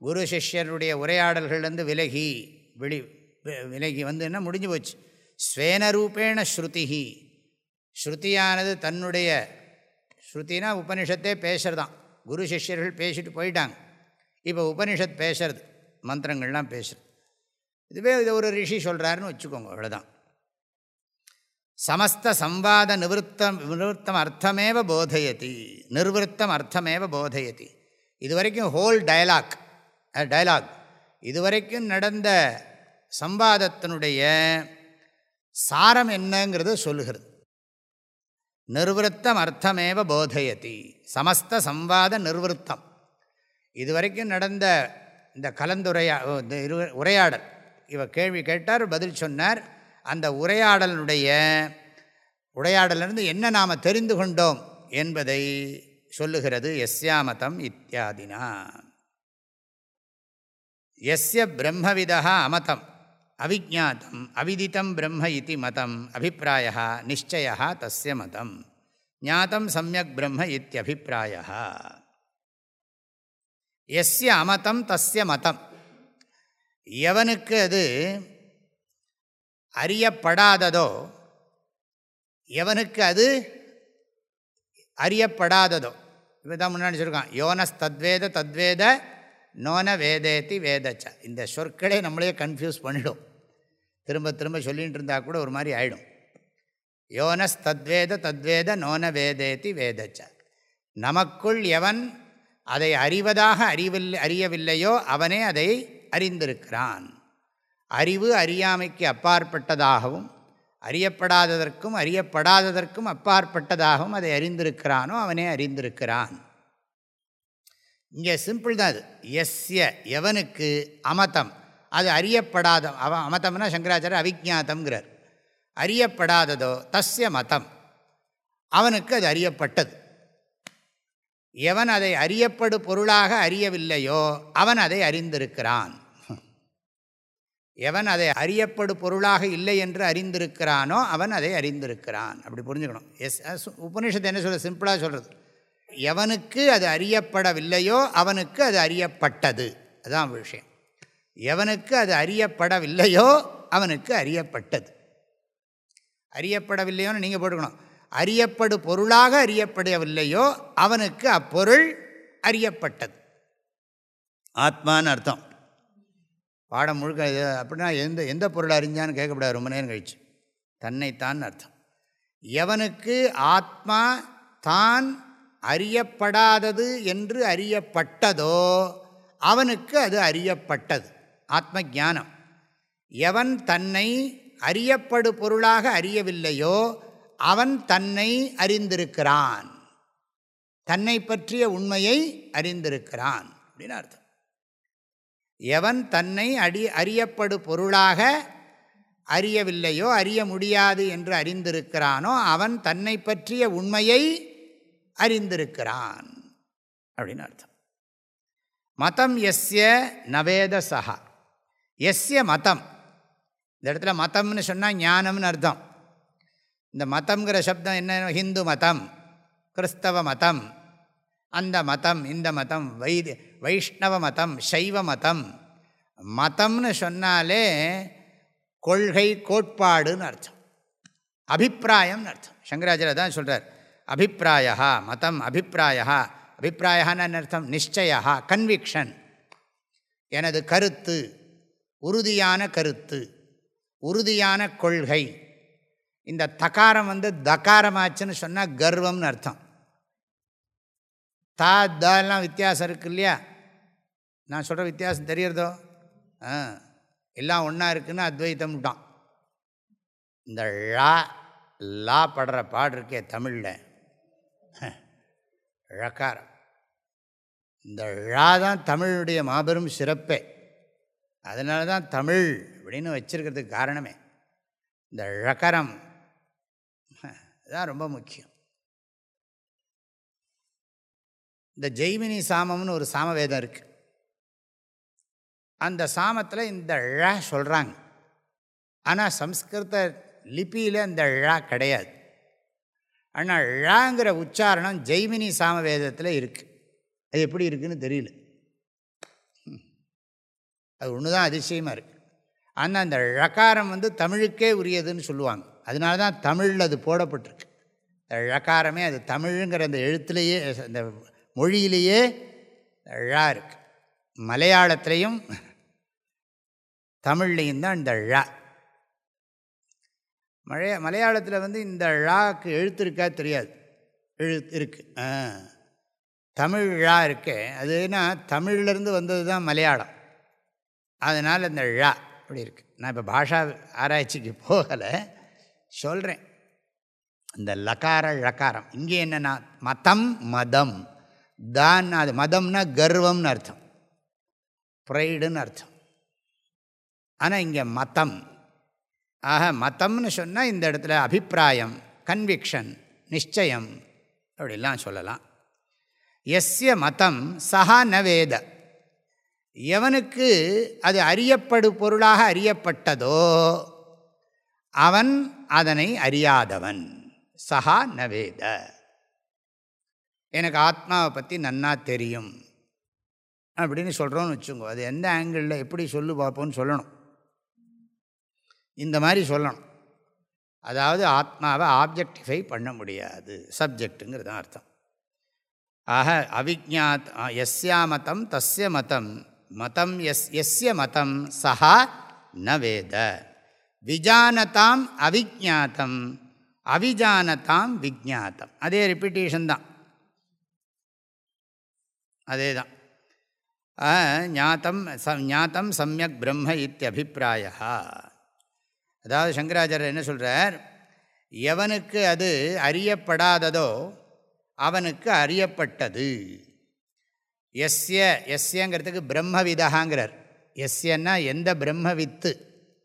குரு சிஷ்யருடைய உரையாடல்கள்லேருந்து விலகி விழி விலகி வந்து என்ன? முடிஞ்சு போச்சு. ஸ்வேனரூபேண ஸ்ருதிஹி. ஸ்ருதியானது தன்னுடைய ஸ்ருத்தினா உபனிஷத்தே பேசுகிறதான் குரு சிஷ்யர்கள் பேசிட்டு போயிட்டாங்க. இப்போ உபனிஷத் பேசுறது மந்திரங்கள்லாம் பேசுறது. இதுவே இதை ஒரு ரிஷி சொல்கிறாருன்னு வச்சுக்கோங்க அவ்வளோதான் சமஸ்த சம்வாத நிவத்தம் நிவத்தம் அர்த்தமேவ போதையதி. நிர்வத்தம் அர்த்தமேவ போதையதி. இதுவரைக்கும் ஹோல் டயலாக் டயலாக். இதுவரைக்கும் நடந்த சம்பாதத்தினுடைய சாரம் என்னங்கிறத சொல்லுகிறது. நிர்வத்தம் அர்த்தமேவ போதையதி. சமஸ்த சம்வாத நிர்வத்தம் இதுவரைக்கும் நடந்த இந்த கலந்துரையா இரு உரையாடல் இவ கேள்வி கேட்டார் பதில் சொன்னார். அந்த உரையாடலுடைய உரையாடலிருந்து என்ன நாம் தெரிந்து கொண்டோம் என்பதை சொல்லுகிறது எஸ்யாமதம் இத்தியாதினா. எஸ்ய பிரம்மவிதா அமதம். அவிஜாத்தம் அவிதித்தம் பிரம்ம இது மதம் அபிப்பிராய நிச்சய தஸ்ய மதம். ஞாத்தம் சமயக் பிரம்ம இத்தியபிப்பிராய எஸ்ய அமதம் தஸ்ய மதம். எவனுக்கு அது அறியப்படாததோ எவனுக்கு அது அறியப்படாததோ இப்போ தான் முன்னாடி சொல்லியிருக்கான் யோனஸ் தத்வேத தத்வேத நோன வேதேத்தி வேதச்ச. இந்த சொற்களே நம்மளே கன்ஃபியூஸ் பண்ணிடும். திரும்ப திரும்ப சொல்லிகிட்டு இருந்தால் கூட ஒரு மாதிரி ஆகிடும் யோனஸ் தத்வேத தத்வேத நோன வேதேதி வேதச்ச. நமக்குள் எவன் அதை அறிவதாக அறிவில் அறியவில்லையோ அவனே அதை அறிந்திருக்கிறான். அறிவு அறியாமைக்கு அப்பாற்பட்டதாகவும் அறியப்படாததற்கும் அறியப்படாததற்கும் அப்பாற்பட்டதாகவும் அதை அறிந்திருக்கிறானோ அவனே அறிந்திருக்கிறான். இங்கே சிம்பிள் தான் அது. எஸ்ய எவனுக்கு அமதம். அது அறியப்படாத அவ அமதம்னா சங்கராச்சாரிய அவிஜாத்தம்ங்கிறார் அறியப்படாததோ தஸ்ய மதம். அவனுக்கு அது அறியப்பட்டது. எவன் அதை அறியப்படு பொருளாக அறியவில்லையோ அவன் அதை அறிந்திருக்கிறான். எவன் அதை அறியப்படு பொருளாக இல்லை என்று அறிந்திருக்கிறானோ அவன் அதை அறிந்திருக்கிறான். அப்படி புரிஞ்சுக்கணும். எஸ் உபனிஷத்து என்ன சொல்கிறது சிம்பிளாக சொல்கிறது எவனுக்கு அது அறியப்படவில்லையோ அவனுக்கு அது அறியப்பட்டது. அதுதான் விஷயம். எவனுக்கு அது அறியப்படவில்லையோ அவனுக்கு அறியப்பட்டது. அறியப்படவில்லையோன்னு நீங்கள் போட்டுக்கணும். அறியப்படு பொருளாக அறியப்படவில்லையோ அவனுக்கு அப்பொருள் அறியப்பட்டது. ஆத்மான்னு அர்த்தம். பாடம் முழுக்க அப்படின்னா எந்த எந்த பொருள் அறிஞ்சான்னு கேட்கக்கூடாது. ரொம்ப நேரம் கழிச்சு. தன்னைத்தான் அர்த்தம். எவனுக்கு ஆத்மா தான் அறியப்படாதது என்று அறியப்பட்டதோ அவனுக்கு அது அறியப்பட்டது. ஆத்ம ஜானம் எவன் தன்னை அறியப்படு பொருளாக அறியவில்லையோ அவன் தன்னை அறிந்திருக்கிறான். தன்னை பற்றிய உண்மையை அறிந்திருக்கிறான் அப்படின்னு அர்த்தம். எவன் தன்னை அடி அறியப்படு பொருளாக அறியவில்லையோ அறிய முடியாது என்று அறிந்திருக்கிறானோ அவன் தன்னை பற்றிய உண்மையை அறிந்திருக்கிறான் அப்படின்னு அர்த்தம். மதம் எஸ்ய நவேத சகா எஸ்ய மதம். இந்த இடத்துல மதம்னு சொன்னால் ஞானம்னு அர்த்தம். இந்த மதம்ங்கிற சப்தம் என்ன? ஹிந்து மதம் கிறிஸ்தவ மதம் அந்த மதம் இந்த மதம் வை வைஷ்ணவ மதம் சைவ மதம். மதம்னு சொன்னாலே கொள்கை கோட்பாடுன்னு அர்த்தம். அபிப்பிராயம்னு அர்த்தம். சங்கராச்சாரிய தான் சொல்கிறார் அபிப்பிராயா மதம் அபிப்பிராயா அபிப்பிராயான்னு அர்த்தம்? நிச்சயா கன்விக்ஷன் எனது கருத்து. உறுதியான கருத்து உறுதியான கொள்கை. இந்த தகாரம் வந்து தகாரமாச்சுன்னு சொன்னால் கர்வம்னு அர்த்தம். தா தெல்லாம் வித்தியாசம் இருக்கு இல்லையா? நான் சொல்கிற வித்தியாசம் தெரியறதோ? ஆ எல்லாம் ஒன்றா இருக்குன்னு அத்வைத்தம்ட்டான் இந்த ழா லா படுற பாடு இருக்கே தமிழில். ழக்காரம் இந்த ழா தான் தமிழுடைய மாபெரும் சிறப்பே. அதனால தான் தமிழ் அப்படின்னு வச்சுருக்கிறதுக்கு காரணமே. இந்த ழக்கரம் இதான் ரொம்ப முக்கியம். இந்த ஜெய்மினி சாமம்னு ஒரு சாமவேதம் இருக்குது அந்த சாமத்தில் இந்த ழ சொல்கிறாங்க ஆனால் சம்ஸ்கிருத லிபியில் இந்த ழா கிடையாது. ஆனால் ழாங்கிற உச்சாரணம் ஜெய்மினி சாமவேதத்தில் இருக்குது அது எப்படி இருக்குதுன்னு தெரியல. அது ஒன்று தான் அதிசயமாக இருக்குது ஆனால் அந்த ழக்காரம் வந்து தமிழுக்கே உரியதுன்னு சொல்லுவாங்க. அதனால தான் தமிழில் அது போடப்பட்டிருக்கு. ழக்காரமே அது தமிழுங்கிற அந்த எழுத்துலேயே அந்த மொழியிலேயே ழா இருக்கு. மலையாளத்திலையும் தமிழ்லேயும் தான் இந்த ழா. மழைய மலையாளத்தில் வந்து இந்த ழாக்கு எழுத்து இருக்கா தெரியாது. எழுத்து இருக்குது தமிழ் ழா இருக்கே. அதுனா தமிழ்லேருந்து வந்தது தான் மலையாளம். அதனால் இந்த ழ அப்படி இருக்குது நான் இப்போ பாஷா ஆராய்ச்சிக்கு போகலை சொல்கிறேன் இந்த லகார லகாரம் இங்கே என்னென்னா மதம் மதம். தான் அது மதம்னா கர்வம்னு அர்த்தம். ப்ரைடுன்னு அர்த்தம். ஆனால் இங்கே மதம். ஆக மதம்னு சொன்னால் இந்த இடத்துல அபிப்பிராயம் கன்விக்ஷன் நிச்சயம் அப்படிலாம் சொல்லலாம். எஸ்ய மதம் சஹா ந வேத. எவனுக்கு அது அறியப்படு பொருளாக அறியப்பட்டதோ அவன் அதனை அறியாதவன். சஹா நவேத எனக்கு ஆத்மாவை பற்றி நன்னா தெரியும். அப்படின்னு சொல்கிறோன்னு வச்சுக்கோ அது எந்த ஆங்கிளில் எப்படி சொல்லு பார்ப்போன்னு சொல்லணும். இந்த மாதிரி சொல்லணும். அதாவது ஆத்மாவை ஆப்ஜெக்டிஃபை பண்ண முடியாது. சப்ஜெக்ட்டுங்கிறது தான் அர்த்தம். ஆக அவிஜாத் எஸ்யா மதம் தஸ்ய மதம் மதம் எஸ் எஸ்ய மதம் சஹா ந வேத. விஜானதாம் அவிஜாத்தம் அவிஜானதாம் விஜாத்தம் அதே ரிப்பீட்டேஷன் தான். அதே தான். ஞாத்தம் ச ஞாத்தம் சமயக் பிரம்ம இத்தியபிப்பிராய அதாவது சங்கராச்சாரியர் என்ன சொல்கிறார் எவனுக்கு அது அறியப்படாததோ அவனுக்கு அறியப்பட்டது. எஸ்ய எஸ்யங்கிறதுக்கு பிரம்மவிதகாங்கிறார். எஸ்யன்னா எந்த பிரம்மவித்து?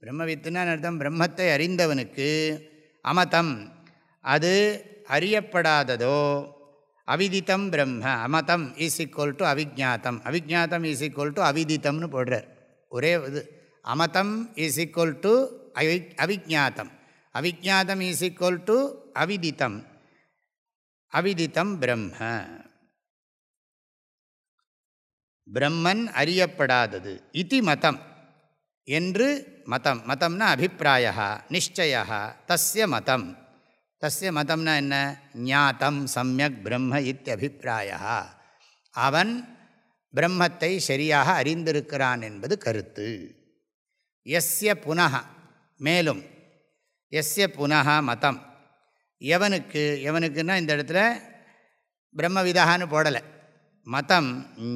பிரம்மவித்துன்னா அர்த்தம்? பிரம்மத்தை அறிந்தவனுக்கு அமதம். அது அறியப்படாததோ அவிதித்தம் பிரம்ம அமதம் ஈஸ் ஈக்குவல் டு அவிஜாத்தம் அவிஜாத்தம் ஈஸ் ஈக்குவல் டு அவிதித்தம்னு போடுறார். ஒரே இது அமதம் ஈஸ் ஈக்குவல் டு அவி அவிஜாத்தம் அவிஜாத்தம் ஈஸ் ஈக்குவல் டு அவிதித்தம் அவிதித்தம் பிரம்ம. பிரம்மன் அறியப்படாதது. இது மதம். என்று மதம். மதம்னா அபிப்பிராயா நிச்சயா தஸ்ய மதம். தஸ்ய மதம்னா என்ன? ஞாத்தம் சமயக் பிரம்ம இத்தியபிப்பிராய அவன் பிரம்மத்தை சரியாக அறிந்திருக்கிறான் என்பது கருத்து. எஸ்ய புனக மேலும். எஸ்ய புனக மதம். எவனுக்கு? எவனுக்குன்னா இந்த இடத்துல பிரம்மவிதான்னு போடலை. மதம்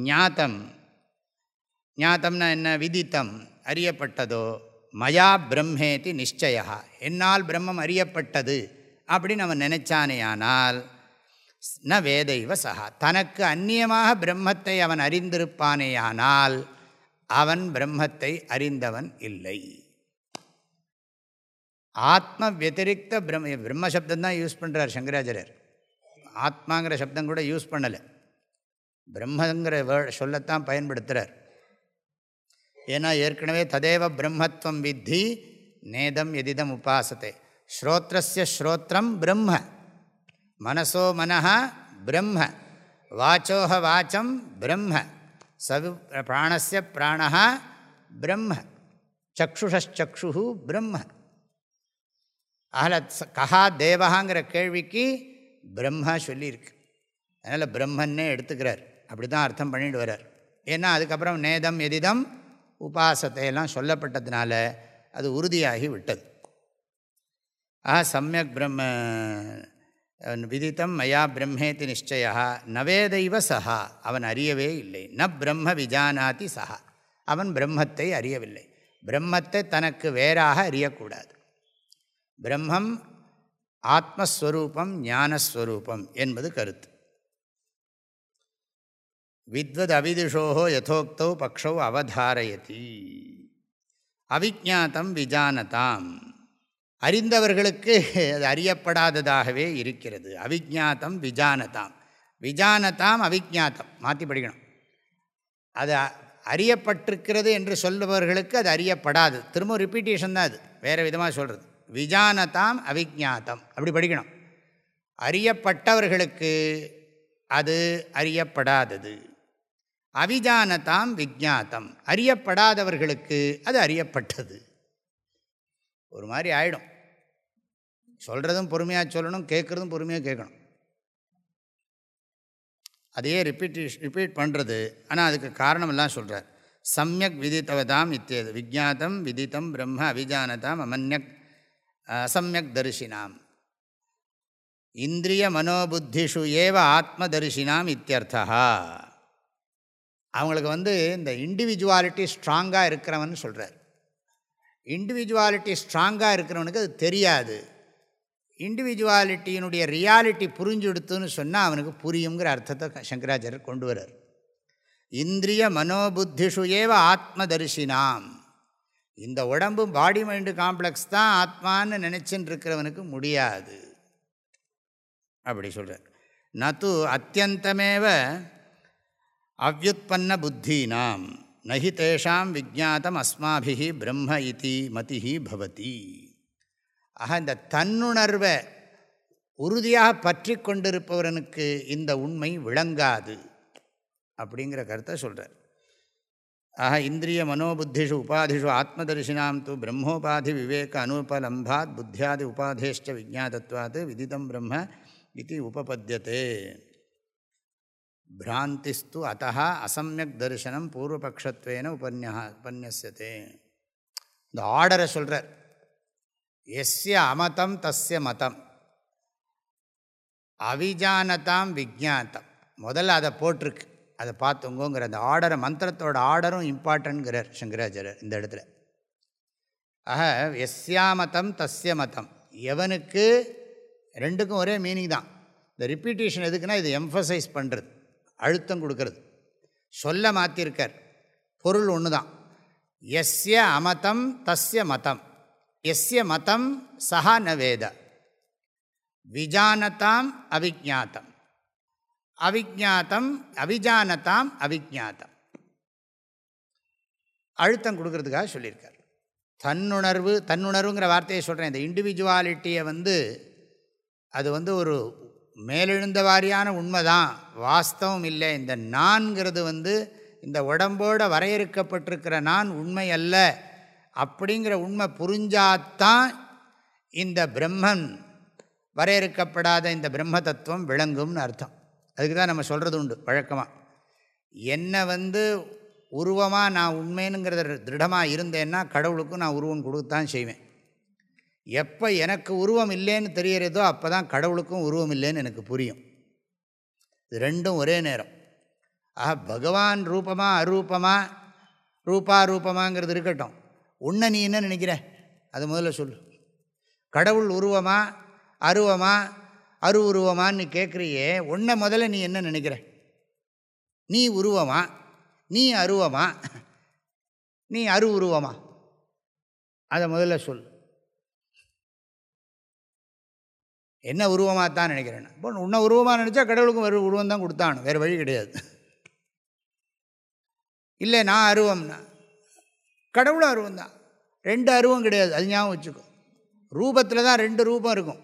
ஞாத்தம் ஞாத்தம்னா என்ன? விதித்தம். அறியப்பட்டதோ? மயா பிரம்மேதி நிச்சயா என்னால் பிரம்மம் அறியப்பட்டது அப்படின்னு அவன் நினைச்சானேயானால் ந வேதைவ சகா தனக்கு அந்நியமாக பிரம்மத்தை அவன் அறிந்திருப்பானேயானால் அவன் பிரம்மத்தை அறிந்தவன் இல்லை. ஆத்ம வத்திரிக்த பிரம்ம பிரம்ம சப்தம் தான் யூஸ் பண்ணுறார் சங்கராச்சாரியர். ஆத்மாங்கிற சப்தம் கூட யூஸ் பண்ணலை. பிரம்மங்கிற வேர்ட் சொல்லத்தான் பயன்படுத்துகிறார் ஏன்னா ஏற்கனவே ததேவ பிரம்மத்வம் வித்தி நேதம் எதிதம் உபாசத்தை ஸ்ரோத்ரஸ்ய ஸ்ரோத்திரம் பிரம்ம. மனசோ மனஹா பிரம்ம. வாச்சோஹ வாச்சம் பிரம்ம. சவி பிராணஸ்ய பிராணா பிரம்ம. சக்ஷுஷச்சு பிரம்ம. அதில் கஹா தேவகாங்கிற கேள்விக்கு பிரம்மா சொல்லியிருக்கு. அதனால் பிரம்மன்னே எடுத்துக்கிறார். அப்படி தான் அர்த்தம் பண்ணிட்டு வர்றார். ஏன்னா அதுக்கப்புறம் நேதம் எதிதம் உபாசத்தையெல்லாம் சொல்லப்பட்டதுனால அது உறுதியாகி விட்டது. ஆ சமயக் பிரம்ம விதித்தம் மயா பிரம்மேதி நிச்சயா நவேதைவ சஹா அவன் அறியவே இல்லை. ந பிரம்ம விஜானாதி சஹா அவன் பிரம்மத்தை அறியவில்லை. பிரம்மத்தை தனக்கு வேறாக அறியக்கூடாது. பிரம்மம் ஆத்மஸ்வரூபம் ஞானஸ்வரூபம் என்பது கருத்து. வித்வத் அவிதுஷோஹோ யதோக்தௌ பக்ஷௌ அவதாரயதி அவிஜாத்தம் விஜானதாம் அறிந்தவர்களுக்கு அது அறியப்படாததாகவே இருக்கிறது. அவிஜாத்தம் விஜானதாம். விஜானதாம் அவிஜாத்தம் மாற்றி படிக்கணும். அது அறியப்பட்டிருக்கிறது என்று சொல்பவர்களுக்கு அது அறியப்படாது. திரும்ப ரிப்பீட்டேஷன் தான் அது. வேறு விதமாக சொல்கிறது விஜானதாம் அவிஜாத்தம் அப்படி படிக்கணும். அறியப்பட்டவர்களுக்கு அது அறியப்படாதது. அவிஜானதாம் விஜாத்தம் அறியப்படாதவர்களுக்கு அது அறியப்பட்டது. ஒரு மாதிரி ஆயிடும். சொல்கிறதும் பொறுமையாக சொல்லணும் கேட்குறதும் பொறுமையாக கேட்கணும் அதையே ரிப்பீட் ரிப்பீட் பண்ணுறது ஆனால் அதுக்கு காரணமெல்லாம் சொல்கிறார் சமயக் விதித்தவதாம் இத்தியது விஜாத்தம் விதித்தம் பிரம்ம அபிஜானதாம் அமன்யக் அசம்யக் தரிசினாம். இந்திரிய மனோபுத்திஷு ஏவ ஆத்மதரிசினாம் இத்தியர்த்தா அவங்களுக்கு வந்து இந்த இண்டிவிஜுவாலிட்டி ஸ்ட்ராங்காக இருக்கிறவன் சொல்கிறார் இண்டிவிஜுவாலிட்டி ஸ்ட்ராங்காக இருக்கிறவனுக்கு அது தெரியாது. இண்டிவிஜுவாலிட்டியினுடைய ரியாலிட்டி புரிஞ்சு எடுத்துன்னு சொன்னால் அவனுக்கு புரியுங்கிற அர்த்தத்தை சங்கராச்சாரியர் கொண்டு வரார் இந்திரிய மனோபுத்திஷு ஏவ ஆத்மதரிசினாம். இந்த உடம்பு பாடி மைண்டு காம்ப்ளெக்ஸ் தான் ஆத்மான்னு நினச்சின்னு இருக்கிறவனுக்கு முடியாது. அப்படி சொல்கிறார் நத்து அத்தியந்தமேவ அவ்யுத்பன்ன புத்தீனாம். நகி தேஷாம் விஜாத்தம் அஸ்மாபிஹி பிரம்ம இதி மதிஹி பவதி. ஆக இந்த தன்னுணர்வை உறுதியாக பற்றி கொண்டிருப்பவனுக்கு இந்த உண்மை விளங்காது அப்படிங்கிற கருத்தை சொல்கிறார் ஆக இந்திரிய மனோபுத்திஷு உபாதிஷு ஆத்மதரிசினாம் து பிரம்மோபாதி விவேக அனுபலம்பாத் புத்தியாதி உபாதேஷ்ட விஜாதத்வாது விதிதம் பிரம்ம இது உபபத்தியதே. பிராந்திஸ்து அத்த அசமியக் தரிசனம் பூர்வபக்ஷத்வேன உபன்யா உபன்யசத்தே இந்த ஆர்டரை சொல்கிறார் எஸ்ய அமதம் தஸ்ய மதம் அவிஜானதாம் விஜாத்தம் முதல்ல அதை போட்டிருக்கு அதை பார்த்துங்கோங்கிற அந்த ஆர்டரை மந்திரத்தோட ஆர்டரும் இம்பார்ட்டன்ட்ங்கிறார் சங்கராச்சாரர் இந்த இடத்துல. ஆக எஸ்யா மதம் தஸ்ய மதம். எவனுக்கு? ரெண்டுக்கும் ஒரே மீனிங் தான். இந்த ரிப்பீட்டேஷன் எதுக்குன்னா இது எம்ஃபசைஸ் பண்ணுறது அழுத்தம் கொடுக்கறது. சொல்ல மாற்றிருக்கார் பொருள் ஒன்று தான் எஸ்ய அமதம் தஸ்ய மதம். எஸ்ய மதம் சஹா ந விஜானதாம் அவிஜாத்தம் அவிஜாத்தம் அவிஜானதாம் அவிஜாத்தம் அழுத்தம் கொடுக்கறதுக்காக சொல்லியிருக்கார். தன்னுணர்வு தன்னுணர்வுங்கிற வார்த்தையை சொல்கிறேன் இந்த இண்டிவிஜுவாலிட்டியை வந்து அது வந்து ஒரு மேலெழுந்த வாரியான உண்மை தான் வாஸ்தவம் இல்லை. இந்த நான்கிறது வந்து இந்த உடம்போடு வரையறுக்கப்பட்டிருக்கிற நான் உண்மை அல்ல. அப்படிங்கிற உண்மை புரிஞ்சாத்தான் இந்த பிரம்மன் வரையறுக்கப்படாத இந்த பிரம்ம தத்துவம் விளங்கும்னு அர்த்தம். அதுக்கு தான் நம்ம சொல்கிறது உண்டு வழக்கமாக என்னை வந்து உருவமாக நான் உண்மைனுங்கிறத திருடமாக இருந்தேன்னா கடவுளுக்கும் நான் உருவம் கொடுக்கத்தான் செய்வேன். எப்போ எனக்கு உருவம் இல்லைன்னு தெரிகிறதோ அப்போ தான் கடவுளுக்கும் உருவம் இல்லைன்னு எனக்கு புரியும். இது ரெண்டும் ஒரே நேரம். ஆஹா பகவான் ரூபமாக அரூபமாக ரூபா ரூபமாங்கிறது இருக்கட்டும். உன்னை நீ என்ன நினைக்கிற? அது முதல்ல சொல்லு. கடவுள் உருவமா அருவமா அரு உருவமானு கேட்குறியே உன்னை முதல்ல நீ என்ன நினைக்கிற? நீ உருவமா நீ அருவமா நீ அரு உருவமா? அதை முதல்ல சொல் என்ன உருவமாக தான் நினைக்கிறேன் இப்போ உன்னை உருவமாக நினச்சா கடவுளுக்கும் வேறு உருவம் தான் கொடுத்தானு வேறு வழி கிடையாது. இல்லை நான் அருவம்னா. கடவுளும் அருவம் தான் ரெண்டு அருவம் கிடையாது அது ஞாபகம் வச்சுக்கோ. ரூபத்தில் தான் ரெண்டு ரூபம் இருக்கும்.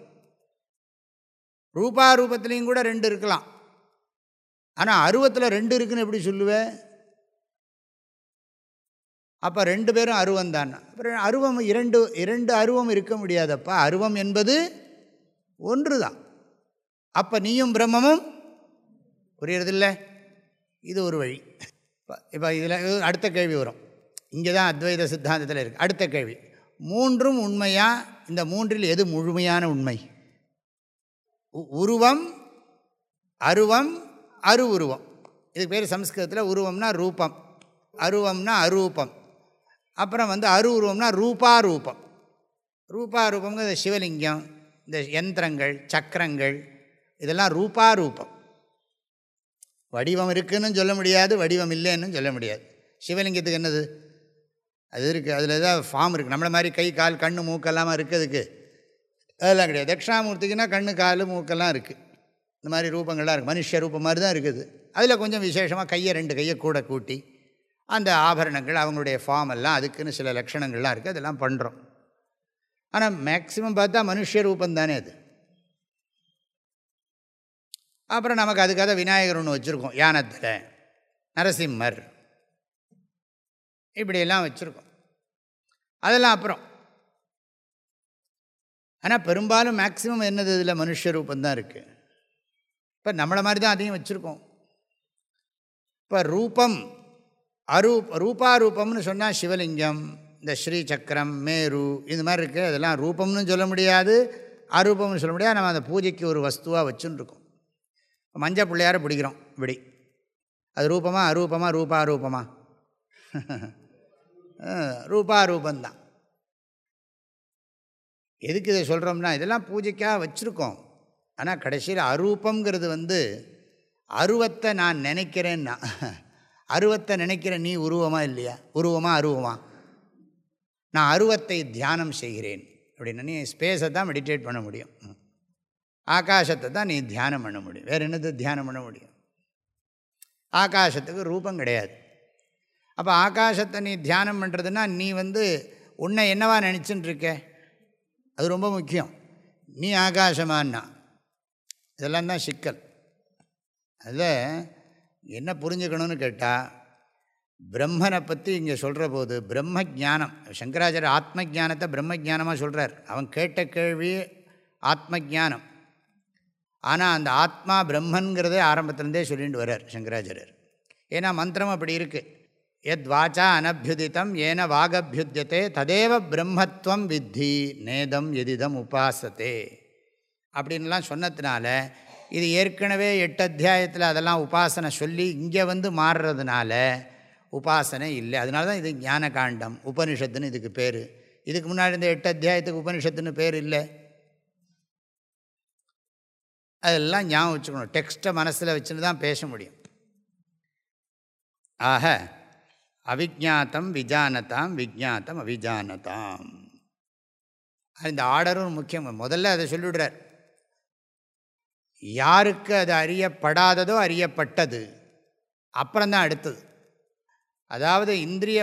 ரூபா ரூபத்துலேயும் கூட ரெண்டு இருக்கலாம். ஆனால் அருவத்தில் ரெண்டு இருக்குன்னு எப்படி சொல்லுவேன் அப்போ ரெண்டு பேரும் அருவம் தான் அப்புறம் அருவம் இரண்டு இரண்டு அருவம் இருக்க முடியாதப்பா. அருவம் என்பது ஒன்று தான் அப்போ நீயும் பிரம்மமும் புரியறதில்ல. இது ஒரு வழி. இப்போ இதில் அடுத்த கேள்வி வரும். இங்கே தான் அத்வைத சித்தாந்தத்தில் இருக்குது அடுத்த கேள்வி. மூன்றும் உண்மையாக இந்த மூன்றில் எது முழுமையான உண்மை? உருவம் அருவம் அரு உருவம் இதுக்கு பேர் சம்ஸ்கிருதத்தில் உருவம்னா ரூபம். அருவம்னா அரூபம். அப்புறம் வந்து அரு உருவம்னா ரூபாரூபம். ரூபாரூபங்கிறது சிவலிங்கம். இந்த யந்திரங்கள் சக்கரங்கள் இதெல்லாம் ரூபாரூபம். வடிவம் இருக்குதுன்னு சொல்ல முடியாது வடிவம் இல்லைன்னு சொல்ல முடியாது. சிவலிங்கத்துக்கு என்னது? அது இருக்குது அதில் ஏதாவது ஃபார்ம் இருக்குது நம்மளை மாதிரி கை கால் கண் மூக்கெல்லாம் இருக்கிறதுக்கு அதெல்லாம் கிடையாது. தட்சிணாமூர்த்திக்குன்னா கண் கால் மூக்கெல்லாம் இருக்குது இந்த மாதிரி ரூபங்கள்லாம் இருக்குது மனுஷ ரூபம் மாதிரி தான் இருக்குது. அதில் கொஞ்சம் விசேஷமாக கையை ரெண்டு கையை கூட கூட்டி அந்த ஆபரணங்கள் அவங்களுடைய ஃபார்ம் எல்லாம் அதுக்குன்னு சில லட்சணங்கள்லாம் இருக்குது அதெல்லாம் பண்ணுறோம் ஆனால் மேக்சிமம் பார்த்தா மனுஷ ரூபம் தானே அது. அப்புறம் நமக்கு அதுக்காக விநாயகர் ஒன்று வச்சுருக்கோம் யானத்தில். நரசிம்மர். இப்படியெல்லாம் வச்சுருக்கோம். அதெல்லாம் அப்புறம். ஆனால் பெரும்பாலும் மேக்சிமம் என்னது இதில்? மனுஷ ரூபந்தான் இருக்குது இப்போ நம்மளை மாதிரி தான் அதையும் வச்சுருக்கோம். இப்போ ரூபம் அரூப் ரூபாரூபம்னு சொன்னால் சிவலிங்கம். இந்த ஸ்ரீ சக்கரம் மேரு இது மாதிரி இருக்குது அதெல்லாம் ரூபம்னு சொல்ல முடியாது அரூபம்னு சொல்ல முடியாது. நம்ம அந்த பூஜைக்கு ஒரு வஸ்துவாக வச்சுன்னு இருக்கோம் மஞ்சள் பிள்ளையார பிடிக்கிறோம் இப்படி அது ரூபமாக அரூபமாக ரூபா ரூபமா ரூபா ரூபந்தான் எதுக்கு இதை சொல்கிறோம்னா இதெல்லாம் பூஜைக்காக வச்சுருக்கோம். ஆனால் கடைசியில் அரூபங்கிறது வந்து அருவத்தை நான் நினைக்கிறேன்னா அருவத்தை நினைக்கிற நீ உருவமாக இல்லையா? உருவமாக அருவமாக நான் அருவத்தை தியானம் செய்கிறேன். அப்படின்னா நீ ஸ்பேஸை தான் மெடிடேட் பண்ண முடியும். ஆகாசத்தை தான் நீ தியானம் பண்ண முடியும். வேறு என்னது தியானம் பண்ண முடியும்? ஆகாசத்துக்கு ரூபம் கிடையாது. அப்போ ஆகாசத்தை நீ தியானம் பண்ணுறதுன்னா நீ வந்து உன்னை என்னவா நினச்சின்னு இருக்க அது ரொம்ப முக்கியம். நீ ஆகாசமானா இதெல்லாம் தான் சிக்கல். அதில் என்ன புரிஞ்சுக்கணும்னு கேட்டால் பிரம்மனை பற்றி இங்கே சொல்கிற போது பிரம்ம ஜானம் சங்கராச்சாரிய ஆத்ம ஜானத்தை பிரம்ம ஜானமாக சொல்கிறார் அவன் கேட்ட கேள்வி ஆத்ம ஜானம் ஆனால் அந்த ஆத்மா பிரம்மன்கிறதே ஆரம்பத்துலேருந்தே சொல்லிட்டு வர்றார் சங்கராச்சாரியர். ஏன்னா மந்திரம் அப்படி இருக்குது எத் வாச்சா அனபியுதித்தம் ஏன வாகபியுத்தியதே ததேவ பிரம்மத்துவம் வித்தி நேதம் எதிதம் உபாசத்தே அப்படின்லாம் சொன்னதுனால இது ஏற்கனவே எட்டு அத்தியாயத்தில் அதெல்லாம் உபாசனை சொல்லி இங்கே வந்து மாறுறதுனால உபாசனை இல்லை. அதனால தான் இது ஞான காண்டம் உபனிஷத்துன்னு இதுக்கு பேர். இதுக்கு முன்னாடி இந்த எட்டு அத்தியாயத்துக்கு உபனிஷத்துன்னு பேர் இல்லை. அதெல்லாம் ஞாபகம் வச்சுக்கணும். டெக்ஸ்ட்டை மனசில் வச்சுன்னு தான் பேச முடியும். ஆக அவிஜாத்தம் விஜானதாம் விஜாத்தம் அவிஜானதாம். இந்த ஆர்டரும் முக்கியம். முதல்ல அதை சொல்லிவிடுறார். யாருக்கு அது அறியப்படாததோ அறியப்பட்டது. அப்புறம்தான் அடுத்தது. அதாவது இந்திரிய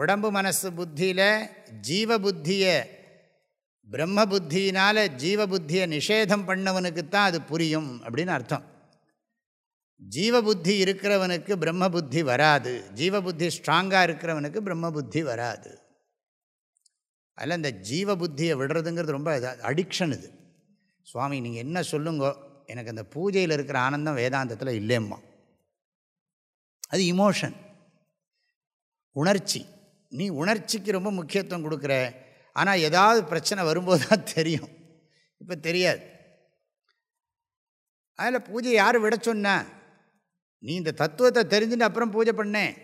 உடம்பு மனசு புத்தியில் ஜீவ புத்தியை பிரம்ம புத்தியினால் ஜீவ புத்தியை நிஷேதம் பண்ணவனுக்கு தான் அது புரியும் அப்படின்னு அர்த்தம். ஜீவ புத்தி இருக்கிறவனுக்கு பிரம்ம புத்தி வராது. ஜீவ புத்தி ஸ்ட்ராங்காக இருக்கிறவனுக்கு பிரம்ம புத்தி வராது. அதில் இந்த ஜீவ புத்தியை விடுறதுங்கிறது ரொம்ப அடிக்ஷன் இது. சுவாமி நீங்கள் என்ன சொல்லுங்கோ எனக்கு அந்த பூஜையில் இருக்கிற ஆனந்தம் வேதாந்தத்தில் இல்லைம்மா. அது இமோஷன் உணர்ச்சி. நீ உணர்ச்சிக்கு ரொம்ப முக்கியத்துவம் கொடுக்குற. ஆனால் ஏதாவது பிரச்சனை வரும்போது தான் தெரியும். இப்போ தெரியாது. அதில் பூஜை யார் விட சொன்ன? நீ இந்த தத்துவத்தை தெரிஞ்சுட்டு அப்புறம் பூஜை பண்ணேன்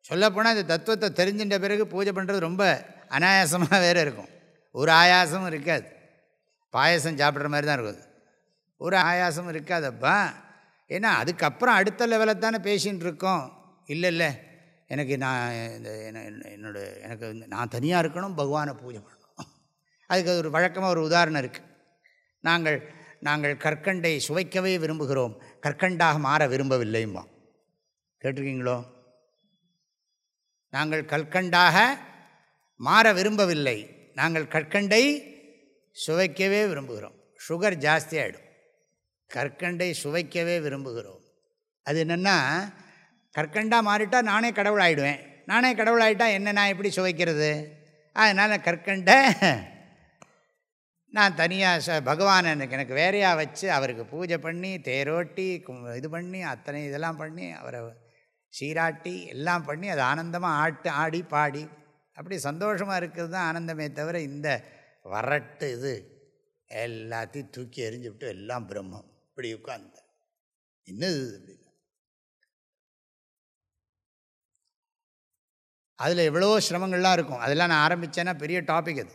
சொல்லப்போனால் இந்த தத்துவத்தை தெரிஞ்சுட்ட பிறகு பூஜை பண்ணுறது ரொம்ப அனாயாசமாக வேறு இருக்கும். ஒரு ஆயாசமும் இருக்காது. பாயசம் சாப்பிட்ற மாதிரி தான் இருக்கும் ஒரு ஆயாசமும் இருக்காதப்பா ஏன்னா அதுக்கப்புறம் அடுத்த லெவலில் தானே பேசின்னு இருக்கோம். இல்லை இல்லை. எனக்கு நான் இந்த என்னோட எனக்கு நான் தனியாக இருக்கணும் பகவானை பூஜை பண்ணணும். அதுக்கு ஒரு வழக்கமாக ஒரு உதாரணம் இருக்குது நாங்கள் நாங்கள் கற்கண்டை சுவைக்கவே விரும்புகிறோம். கற்கண்டாக மாற விரும்பவில்லைம்மா கேட்டிருக்கீங்களோ? நாங்கள் கற்கண்டாக மாற விரும்பவில்லை. நாங்கள் கற்கண்டை சுவைக்கவே விரும்புகிறோம். சுகர் ஜாஸ்தி ஆகிடும் கற்கண்டை சுவைக்கவே விரும்புகிறோம். அது என்னென்னா கற்கண்டாக மாறிட்டால் நானே கடவுள் ஆகிடுவேன் நானே கடவுள் ஆகிட்டால் என்ன நான் எப்படி சுவைக்கிறது? அதனால் கற்கண்டை நான் தனியாக ச பகவான் எனக்கு எனக்கு வேறையாக வச்சு அவருக்கு பூஜை பண்ணி தேரோட்டி இது பண்ணி அத்தனை இதெல்லாம் பண்ணி அவரை சீராட்டி எல்லாம் பண்ணி அது ஆனந்தமாக ஆட்டு ஆடி பாடி. அப்படி சந்தோஷமாக இருக்கிறது தான் ஆனந்தமே தவிர இந்த வரட்டு இது. எல்லாத்தையும் தூக்கி எறிஞ்சுவிட்டு எல்லாம் பிரம்மம். இப்படி உட்கார்ந்த. என்னது அதில் எவ்வளோ சிரமங்கள்லாம் இருக்கும். அதெல்லாம் நான் ஆரம்பித்தேன்னா பெரிய டாபிக் அது.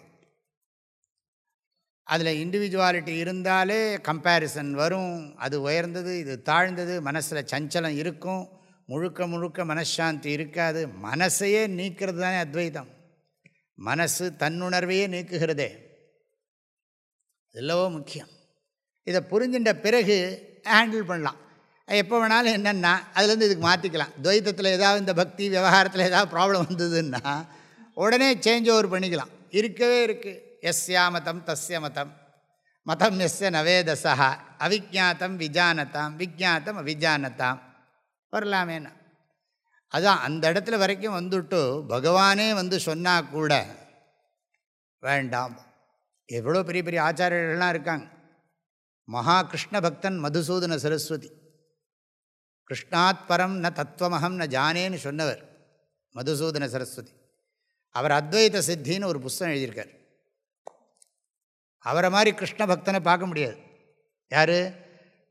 அதில் இண்டிவிஜுவாலிட்டி இருந்தாலே கம்பேரிசன் வரும். அது உயர்ந்தது இது தாழ்ந்தது மனசில் சஞ்சலம் இருக்கும். முழுக்க முழுக்க மனசாந்தி இருக்காது. மனசையே நீக்கிறது தானே அத்வைதம். மனசு தன்னுணர்வையே நீக்குகிறதே. எல்லவோ முக்கியம். இதை புரிஞ்சின்ற பிறகு ஹேண்டில் பண்ணலாம். எப்போ வேணாலும் என்னென்னா அதுலேருந்து இதுக்கு மாற்றிக்கலாம் துவைத்தத்தில் ஏதாவது இந்த பக்தி விவகாரத்தில் ஏதாவது ப்ராப்ளம் வந்ததுன்னா உடனே சேஞ்ச் ஓவர் பண்ணிக்கலாம். இருக்கவே இருக்குது எஸ்யா மதம் தஸ்ய மதம் மதம் எஸ்ய நவேதசா அவிஜாத்தம் விஜானதாம். விஜாத்தம் அவிஜானதாம். வரலாமேனா அதுதான் அந்த இடத்துல வரைக்கும் வந்துட்டு பகவானே வந்து சொன்னால் கூட வேண்டாம். எவ்வளோ பெரிய பெரிய ஆச்சாரியர்கள்லாம் இருக்காங்க. மகா கிருஷ்ண பக்தன் மதுசூதன சரஸ்வதி. கிருஷ்ணாத் பரம் ந தத்துவமகம் ந ஜானேன்னு சொன்னவர் மதுசூதன சரஸ்வதி. அவர் அத்வைத சித்தின்னு ஒரு புஸ்தகம் எழுதியிருக்கார். அவரை மாதிரி கிருஷ்ண பக்தனை பார்க்க முடியாது. யார்?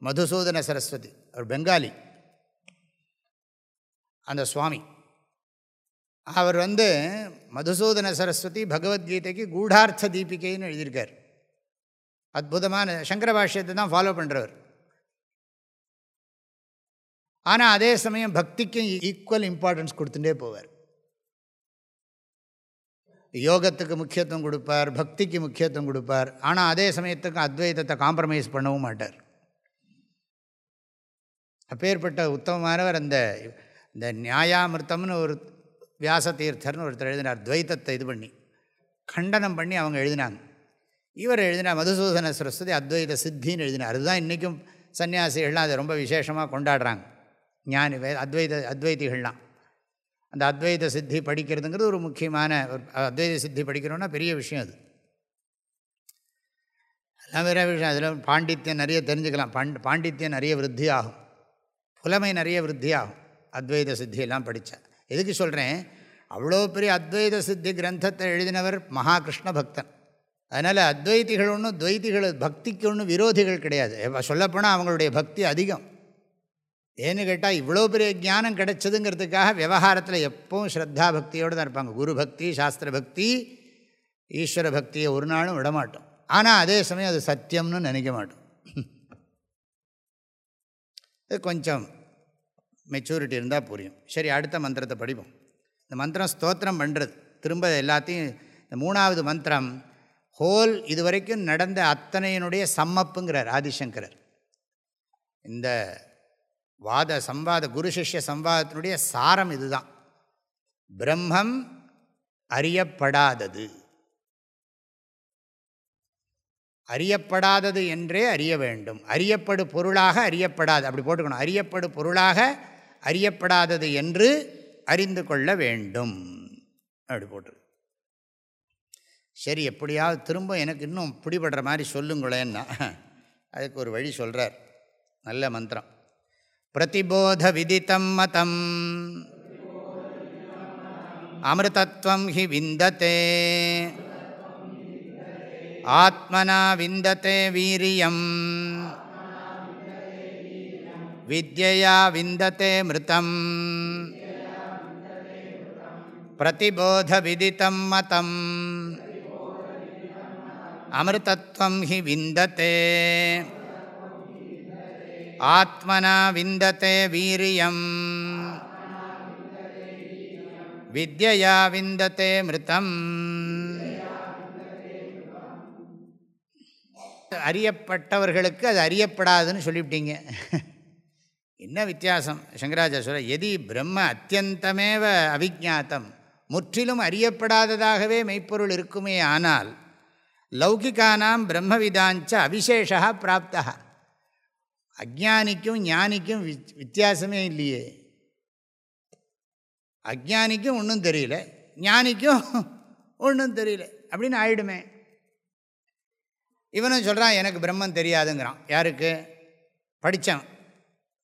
மதுசூதன சரஸ்வதி அவர் பெங்காலி. அந்த சுவாமி. அவர் வந்து மதுசூதன சரஸ்வதி பகவத்கீதைக்கு கூடார்த்த தீபிகைன்னு எழுதியிருக்கார். அற்புதமான சங்கர பாஷ்யத்தை தான் ஃபாலோ பண்ணுறவர் ஆனால் அதே சமயம் பக்திக்கும் e- ஈக்குவல் இம்பார்ட்டன்ஸ் கொடுத்துட்டே போவார். யோகத்துக்கு முக்கியத்துவம் கொடுப்பார் பக்திக்கு முக்கியத்துவம் கொடுப்பார். ஆனால் அதே சமயத்துக்கு அத்வைதத்தை காம்ப்ரமைஸ் பண்ணவும் மாட்டார். அப்பேற்பட்ட உத்தமமானவர் அந்த இந்த நியாயாமிர்த்தம்னு ஒரு வியாச தீர்த்தர்னு ஒருத்தர் எழுதினார் துவைத்தத்தை இது பண்ணி. கண்டனம் பண்ணி அவங்க எழுதினாங்க. இவர் எழுதினார் மதுசூதன சரஸ்வதி அத்வைத சித்தின்னு எழுதினார். அதுதான் இன்றைக்கும் சன்னியாசிகள்லாம் அதை ரொம்ப விசேஷமாக கொண்டாடுறாங்க. ஞானி வே அத்வைத அத்வைதிகள்லாம். அந்த அத்வைத சித்தி படிக்கிறதுங்கிறது ஒரு முக்கியமான ஒரு அத்வைத சித்தி படிக்கிறோன்னா பெரிய விஷயம் அது. அதெல்லாம் வேறு விஷயம். அதில் பாண்டித்யம் நிறைய தெரிஞ்சுக்கலாம். பாண்ட் பாண்டித்யம் நிறைய விருத்தி ஆகும் புலமை நிறைய விருத்தி ஆகும் அத்வைத சித்தியெல்லாம் படித்தா எதுக்கு சொல்கிறேன் அவ்வளோ பெரிய அத்வைத சித்தி கிரந்தத்தை எழுதினவர் மகாகிருஷ்ண பக்தன். அதனால் அத்வைத்திகள் ஒன்றும் துவைத்திகள் பக்திக்கு ஒன்றும் விரோதிகள் கிடையாது. சொல்லப்போனால் அவங்களுடைய பக்தி அதிகம். ஏன்னு கேட்டால் இவ்வளோ பெரிய ஞானம் கிடைச்சதுங்கிறதுக்காக விவகாரத்தில் எப்பவும் ஸ்ரத்தா பக்தியோடு தான் இருப்பாங்க. குரு பக்தி சாஸ்திர பக்தி ஈஸ்வர பக்தியை ஒரு நாளும் விடமாட்டோம். ஆனால் அதே சமயம் அது சத்தியம்னு நினைக்க மாட்டோம். இது கொஞ்சம் மெச்சூரிட்டி இருந்தால் புரியும். சரி அடுத்த மந்திரத்தை படிப்போம். இந்த மந்திரம் ஸ்தோத்திரம் பண்ணுறது திரும்ப எல்லாத்தையும் இந்த மூணாவது மந்திரம் ஹோல் இதுவரைக்கும் நடந்த அத்தனையினுடைய சம்மப்புங்கிறார் ஆதிசங்கரர். இந்த வாத சம்வாத குரு சிஷ்ய சம்வாதத்தினுடைய சாரம் இதுதான். பிரம்மம் அறியப்படாதது. அறியப்படாதது என்றே அறிய வேண்டும். அறியப்படு பொருளாக அறியப்படாது. அப்படி போட்டுக்கணும். அறியப்படு பொருளாக அறியப்படாதது என்று அறிந்து கொள்ள வேண்டும். அப்படி போட்டு சரி எப்படியாவது திரும்ப எனக்கு இன்னும் பிடிபடுற மாதிரி சொல்லுங்களேன்னா அதுக்கு ஒரு வழி சொல்கிறார் நல்ல மந்திரம். பிரதிபோத விதித்தம் மதம் அமிர்தத்வம் ஹி விந்ததே ஆத்மனா விந்ததே வீரியம் வித்யா விந்ததே மிருதம் பிரதிபோத விதித்தம் மதம் அமிர்தத்வம் ஹி விந்ததே ஆத்மனா விந்ததே வீரியம். வித்யா விந்ததே மிருதம். அறியப்பட்டவர்களுக்கு அது அறியப்படாதுன்னு சொல்லிவிட்டீங்க. என்ன வித்தியாசம்? சங்கராச்சாரிய சொல்ல எதி பிரம்ம அத்தியந்தமேவ அவிஜாத்தம் முற்றிலும் அறியப்படாததாகவே மெய்ப்பொருள் இருக்குமே ஆனால் லௌகிக்கானாம் பிரம்மவிதாஞ்ச அவிசேஷா பிராப்தா அஜானிக்கும் ஞானிக்கும் வித்தியாசமே இல்லையே. அஜானிக்கும் ஒன்றும் தெரியல ஞானிக்கும் ஒன்றும் தெரியல அப்படின்னு ஆயிடுமே. இவனும் சொல்கிறான் எனக்கு பிரம்மன் தெரியாதுங்கிறான். யாருக்கு? படித்தவன்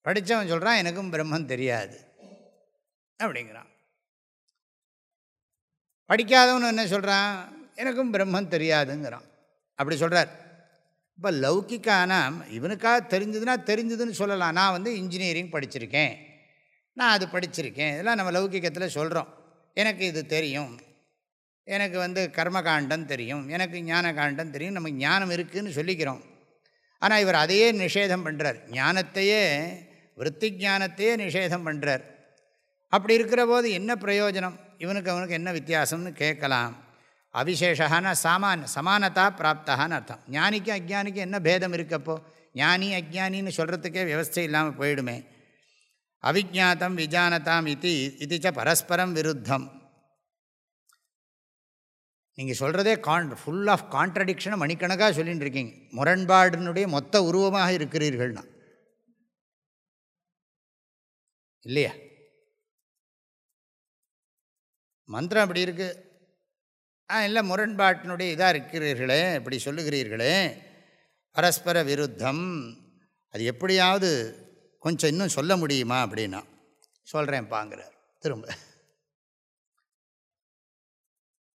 படித்தவன் சொல்கிறான் எனக்கும் பிரம்மன் தெரியாது. அப்படிங்கிறான். படிக்காதவன் என்ன சொல்கிறான் எனக்கும் பிரம்மன் தெரியாதுங்கிறான். அப்படி சொல்கிறார் இப்போ லௌகிக்கானால் இவனுக்காக தெரிஞ்சதுன்னா தெரிஞ்சதுன்னு சொல்லலாம். நான் வந்து இன்ஜினியரிங் படிச்சிருக்கேன். நான் அது படிச்சிருக்கேன். இதெல்லாம் நம்ம லௌகிக்கத்தில் சொல்கிறோம் எனக்கு இது தெரியும். எனக்கு வந்து கர்மகாண்டம் தெரியும். எனக்கு ஞான காண்டம் தெரியும். நமக்கு ஞானம் இருக்குதுன்னு சொல்லிக்கிறோம். ஆனால் இவர் அதையே நிஷேதம் பண்ணுறார் ஞானத்தையே விற்பி ஞானத்தையே நிஷேதம் பண்ணுறார் அப்படி இருக்கிற போது என்ன பிரயோஜனம்? இவனுக்கு அவனுக்கு என்ன வித்தியாசம்னு கேட்கலாம். அவிசேஷகான சாமான் சமானதா பிராப்தகான்னு அர்த்தம். ஞானிக்கும் அஜ்ஞானிக்கும் என்ன பேதம் இருக்கப்போ ஞானி அஜ்ஞானின்னு சொல்கிறதுக்கே வியவஸ்தை இல்லாமல் போயிடுமே. அவிஜாத்தம் விஜானதாம் இது இதுச்ச பரஸ்பரம் விருத்தம். நீங்கள் சொல்கிறதே கான் ஃபுல் ஆஃப் கான்ட்ரடிக்ஷனை மணிக்கணக்காக சொல்லிகிட்டு இருக்கீங்க. முரண்பாடினுடைய மொத்த உருவமாக இருக்கிறீர்கள்னா. இல்லையா? மந்திரம் அப்படி இருக்குது இல்லை முரண்பாட்டினுடைய இதாக இருக்கிறீர்களே இப்படி சொல்லுகிறீர்களே. பரஸ்பர விருத்தம். அது எப்படியாவது கொஞ்சம் இன்னும் சொல்ல முடியுமா அப்படின்னா சொல்கிறேன் பாங்கிறார். திரும்ப.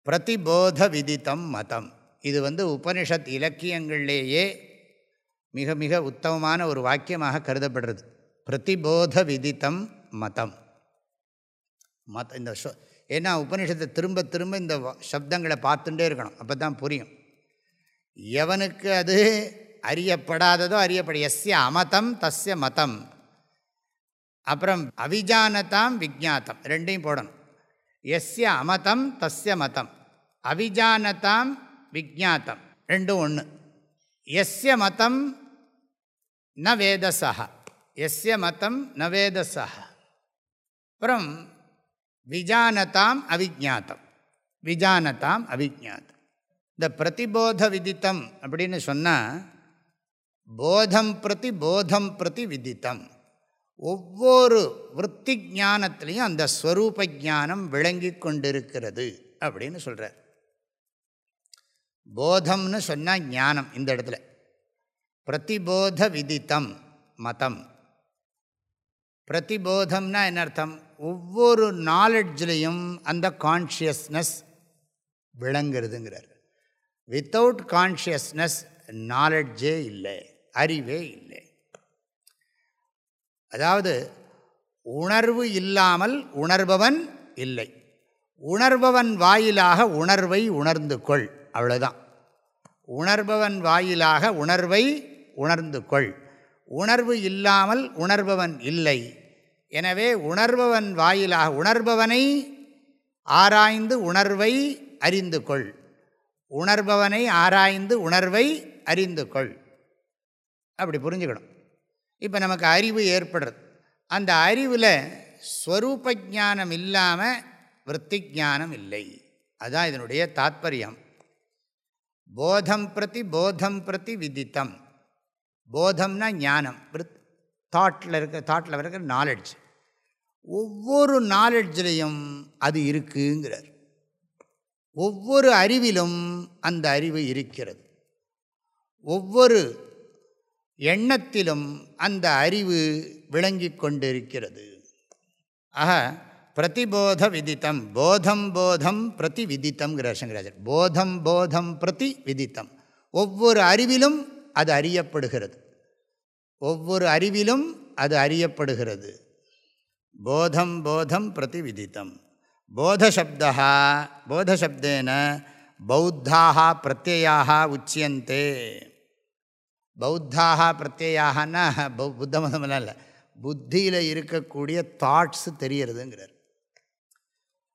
பிரதிபோத விதித்தம் மதம். இது வந்து உபனிஷத் இலக்கியங்கள்லேயே மிக மிக உத்தமமான ஒரு வாக்கியமாக கருதப்படுறது. பிரதிபோத விதித்தம் மதம். மத இந்த ஏன்னா உபனிஷத்தை திரும்ப திரும்ப இந்த சப்தங்களை பார்த்துட்டே இருக்கணும். அப்போ தான் புரியும். எவனுக்கு அது அறியப்படாததோ அறியப்பட எஸ்ய அமதம் தஸ்ய மதம். அப்புறம் அவிஜானதாம் விஜாத்தம் ரெண்டையும் போடணும். எஸ்ய அமதம் தஸ்ய மதம். அவிஜானதாம் விஜாத்தம் ரெண்டும் ஒன்று எஸ்ய மதம் ந வேதசா எஸ்ய மதம் ந வேதசா அப்புறம் விஜானதாம் அவிஜாத்தம் விஜானதாம் அவிஜாத்தம் இந்த பிரதிபோத விதித்தம் அப்படின்னு சொன்னால் போதம் பிரதி போதம் பிரதி விதித்தம். ஒவ்வொரு விற்பி ஞானத்துலேயும் அந்த ஸ்வரூப ஜானம் விளங்கி கொண்டிருக்கிறது அப்படின்னு சொல்கிறார் போதம்னு சொன்னால் ஞானம் இந்த இடத்துல. பிரதிபோத விதித்தம் மதம். பிரதிபோதம்னா என்ன அர்த்தம்? ஒவ்வொரு நாலெட்ஜ்லேயும் அந்த கான்ஷியஸ்னஸ் விளங்குறதுங்கிறார் வித்தவுட் கான்ஷியஸ்னஸ் நாலெட்ஜே இல்லை அறிவே இல்லை. அதாவது உணர்வு இல்லாமல் உணர்பவன் இல்லை. உணர்பவன் வாயிலாக உணர்வை உணர்ந்து கொள் அவ்வளோதான் உணர்பவன் வாயிலாக உணர்வை உணர்ந்து கொள். உணர்வு இல்லாமல் உணர்பவன் இல்லை. எனவே உணர்பவன் வாயிலாக உணர்பவனை ஆராய்ந்து உணர்வை அறிந்து கொள். உணர்பவனை ஆராய்ந்து உணர்வை அறிந்து கொள். அப்படி புரிஞ்சுக்கணும். இப்போ நமக்கு அறிவு ஏற்படுறது. அந்த அறிவில் ஸ்வரூப ஜானம் இல்லாமல் விற்பி ஜானம் இல்லை. அதுதான் இதனுடைய தாத்பரியம். போதம் பிரதி போதம் பிரதி விதித்தம். போதம்னா ஞானம். தாட்டில் இருக்க தாட்டில் இருக்கிற நாலெட்ஜ் ஒவ்வொரு நாலெட்ஜ்லேயும் அது இருக்குங்கிறார். ஒவ்வொரு அறிவிலும் அந்த அறிவு இருக்கிறது. ஒவ்வொரு எண்ணத்திலும் அந்த அறிவு விளங்கி கொண்டிருக்கிறது. ஆக பிரதிபோத விதித்தம் போதம் போதம் பிரதி விதித்தம்ங்கிறார் சங்கராஜர் போதம் போதம் பிரதி விதித்தம். ஒவ்வொரு அறிவிலும் அது அறியப்படுகிறது. ஒவ்வொரு அறிவிலும் அது அறியப்படுகிறது. போதம் போதம் பிரதி விதித்தம் போதசப்தா போதசப்தேன பௌத்தாக பிரத்யாக உச்சியந்தே பௌத்தாக பிரத்யாகனா புத்த மதமெல்லாம் இல்லை புத்தியில் இருக்கக்கூடிய தாட்ஸ் தெரியறதுங்கிறார்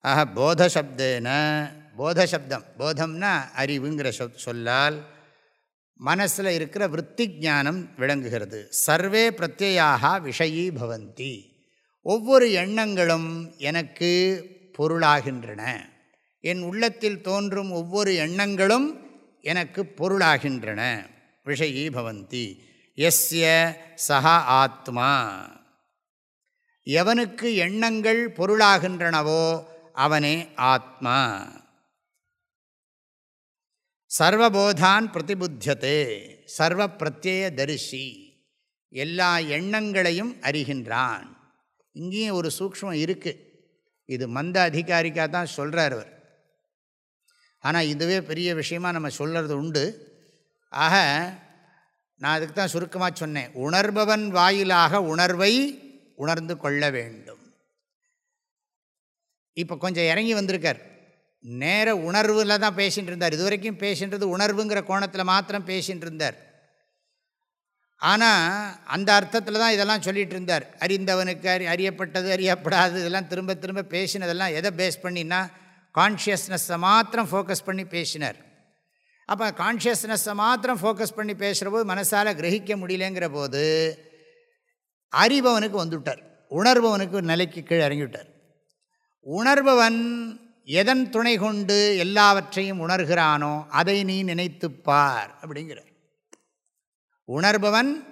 ஆக போதசப்தேன போதசப்தம் போதம்னா அறிவுங்கிற சொல் சொல்லால் மனசில் இருக்கிற விற்பி ஜானம் விளங்குகிறது. சர்வே பிரத்யாக விஷயீ பவந்தி ஒவ்வொரு எண்ணங்களும் எனக்கு பொருளாகின்றன. என் உள்ளத்தில் தோன்றும் ஒவ்வொரு எண்ணங்களும் எனக்கு பொருளாகின்றன. விஷயீ பவந்தி. எஸ்ய சக ஆத்மா. எவனுக்கு எண்ணங்கள் பொருளாகின்றனவோ அவனே ஆத்மா. சர்வபோதான் பிரதிபுத்தியதே. சர்வ பிரத்யேய தரிசி. எல்லா எண்ணங்களையும் அறிகின்றான். இங்கேயும் ஒரு சூக்ஷ்மம் இருக்குது இது மந்த அதிகாரிக்காக தான் சொல்கிறார் அவர். ஆனால் இதுவே பெரிய விஷயமாக நம்ம சொல்கிறது உண்டு. ஆக நான் அதுக்கு தான் சுருக்கமாக சொன்னேன். உணர்பவன் வாயிலாக உணர்வை உணர்ந்து கொள்ள வேண்டும். இப்போ கொஞ்சம் இறங்கி வந்திருக்கார். நேர உணர்வில் தான் பேசிகிட்டு இருந்தார். இது வரைக்கும் பேசின்றது உணர்வுங்கிற கோணத்தில் மாத்திரம் பேசிகிட்டு இருந்தார். ஆனால் அந்த அர்த்தத்தில் தான் இதெல்லாம் சொல்லிகிட்டு இருந்தார். அறிந்தவனுக்கு அறி அறியப்பட்டது அறியப்படாது இதெல்லாம் திரும்ப திரும்ப பேசினதெல்லாம் எதை பேஸ் பண்ணினா கான்ஷியஸ்னஸை மாத்திரம் ஃபோக்கஸ் பண்ணி பேசினார். அப்போ கான்ஷியஸ்னஸை மாத்திரம் ஃபோக்கஸ் பண்ணி பேசுகிற போது மனசால் கிரகிக்க முடியலங்கிற போது அறிபவனுக்கு வந்துவிட்டார் உணர்பவனுக்கு நிலைக்கு கீழே இறங்கிவிட்டார். உணர்பவன் எதன் துணை கொண்டு எல்லாவற்றையும் உணர்கிறானோ அதை நீ நினைத்துப்பார் அப்படிங்கிற உணர்பவன்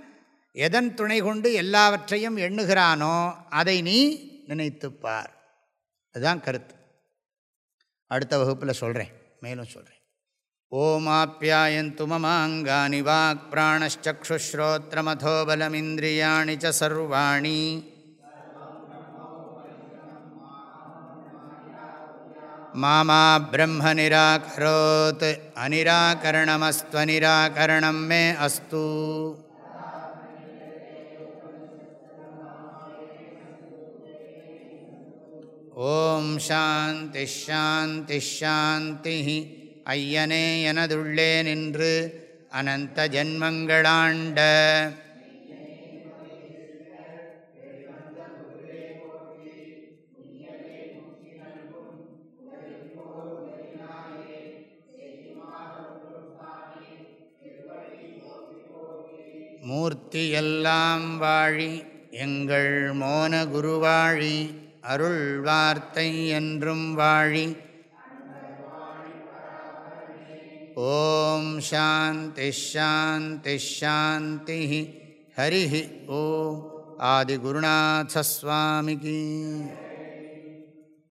எதன் துணை கொண்டு எல்லாவற்றையும் எண்ணுகிறானோ அதை நீ நினைத்துப்பார். அதுதான் கருத்து. அடுத்த வகுப்பில் சொல்கிறேன் மேலும் சொல்கிறேன் ஓமாப்பியாயந்து மமாங்கானி வாக் பிராணச்சுஸ்ரோத்திரமதோபலமிந்திரியாணி சர்வாணி. மாமா பிரம்ம நிராகரோத் அனிராகரணமஸ்துவனிராகரணம் மே அஸ்து ஓம் சாந்தி ஷாந்தி ஷாந்தி ஐயனே எனதுள்ளே நின்று அனந்த ஜன்மங்களாண்ட மூர்த்தியெல்லாம் வாழி எங்கள் மோன குருவாழி அருள் வார்த்தை என்றும் வாழி. ஓம் சாந்தி ஷாந்தி ஷாந்தி ஹரி ஓம் ஆதிகுருநாசஸ்வாமிகி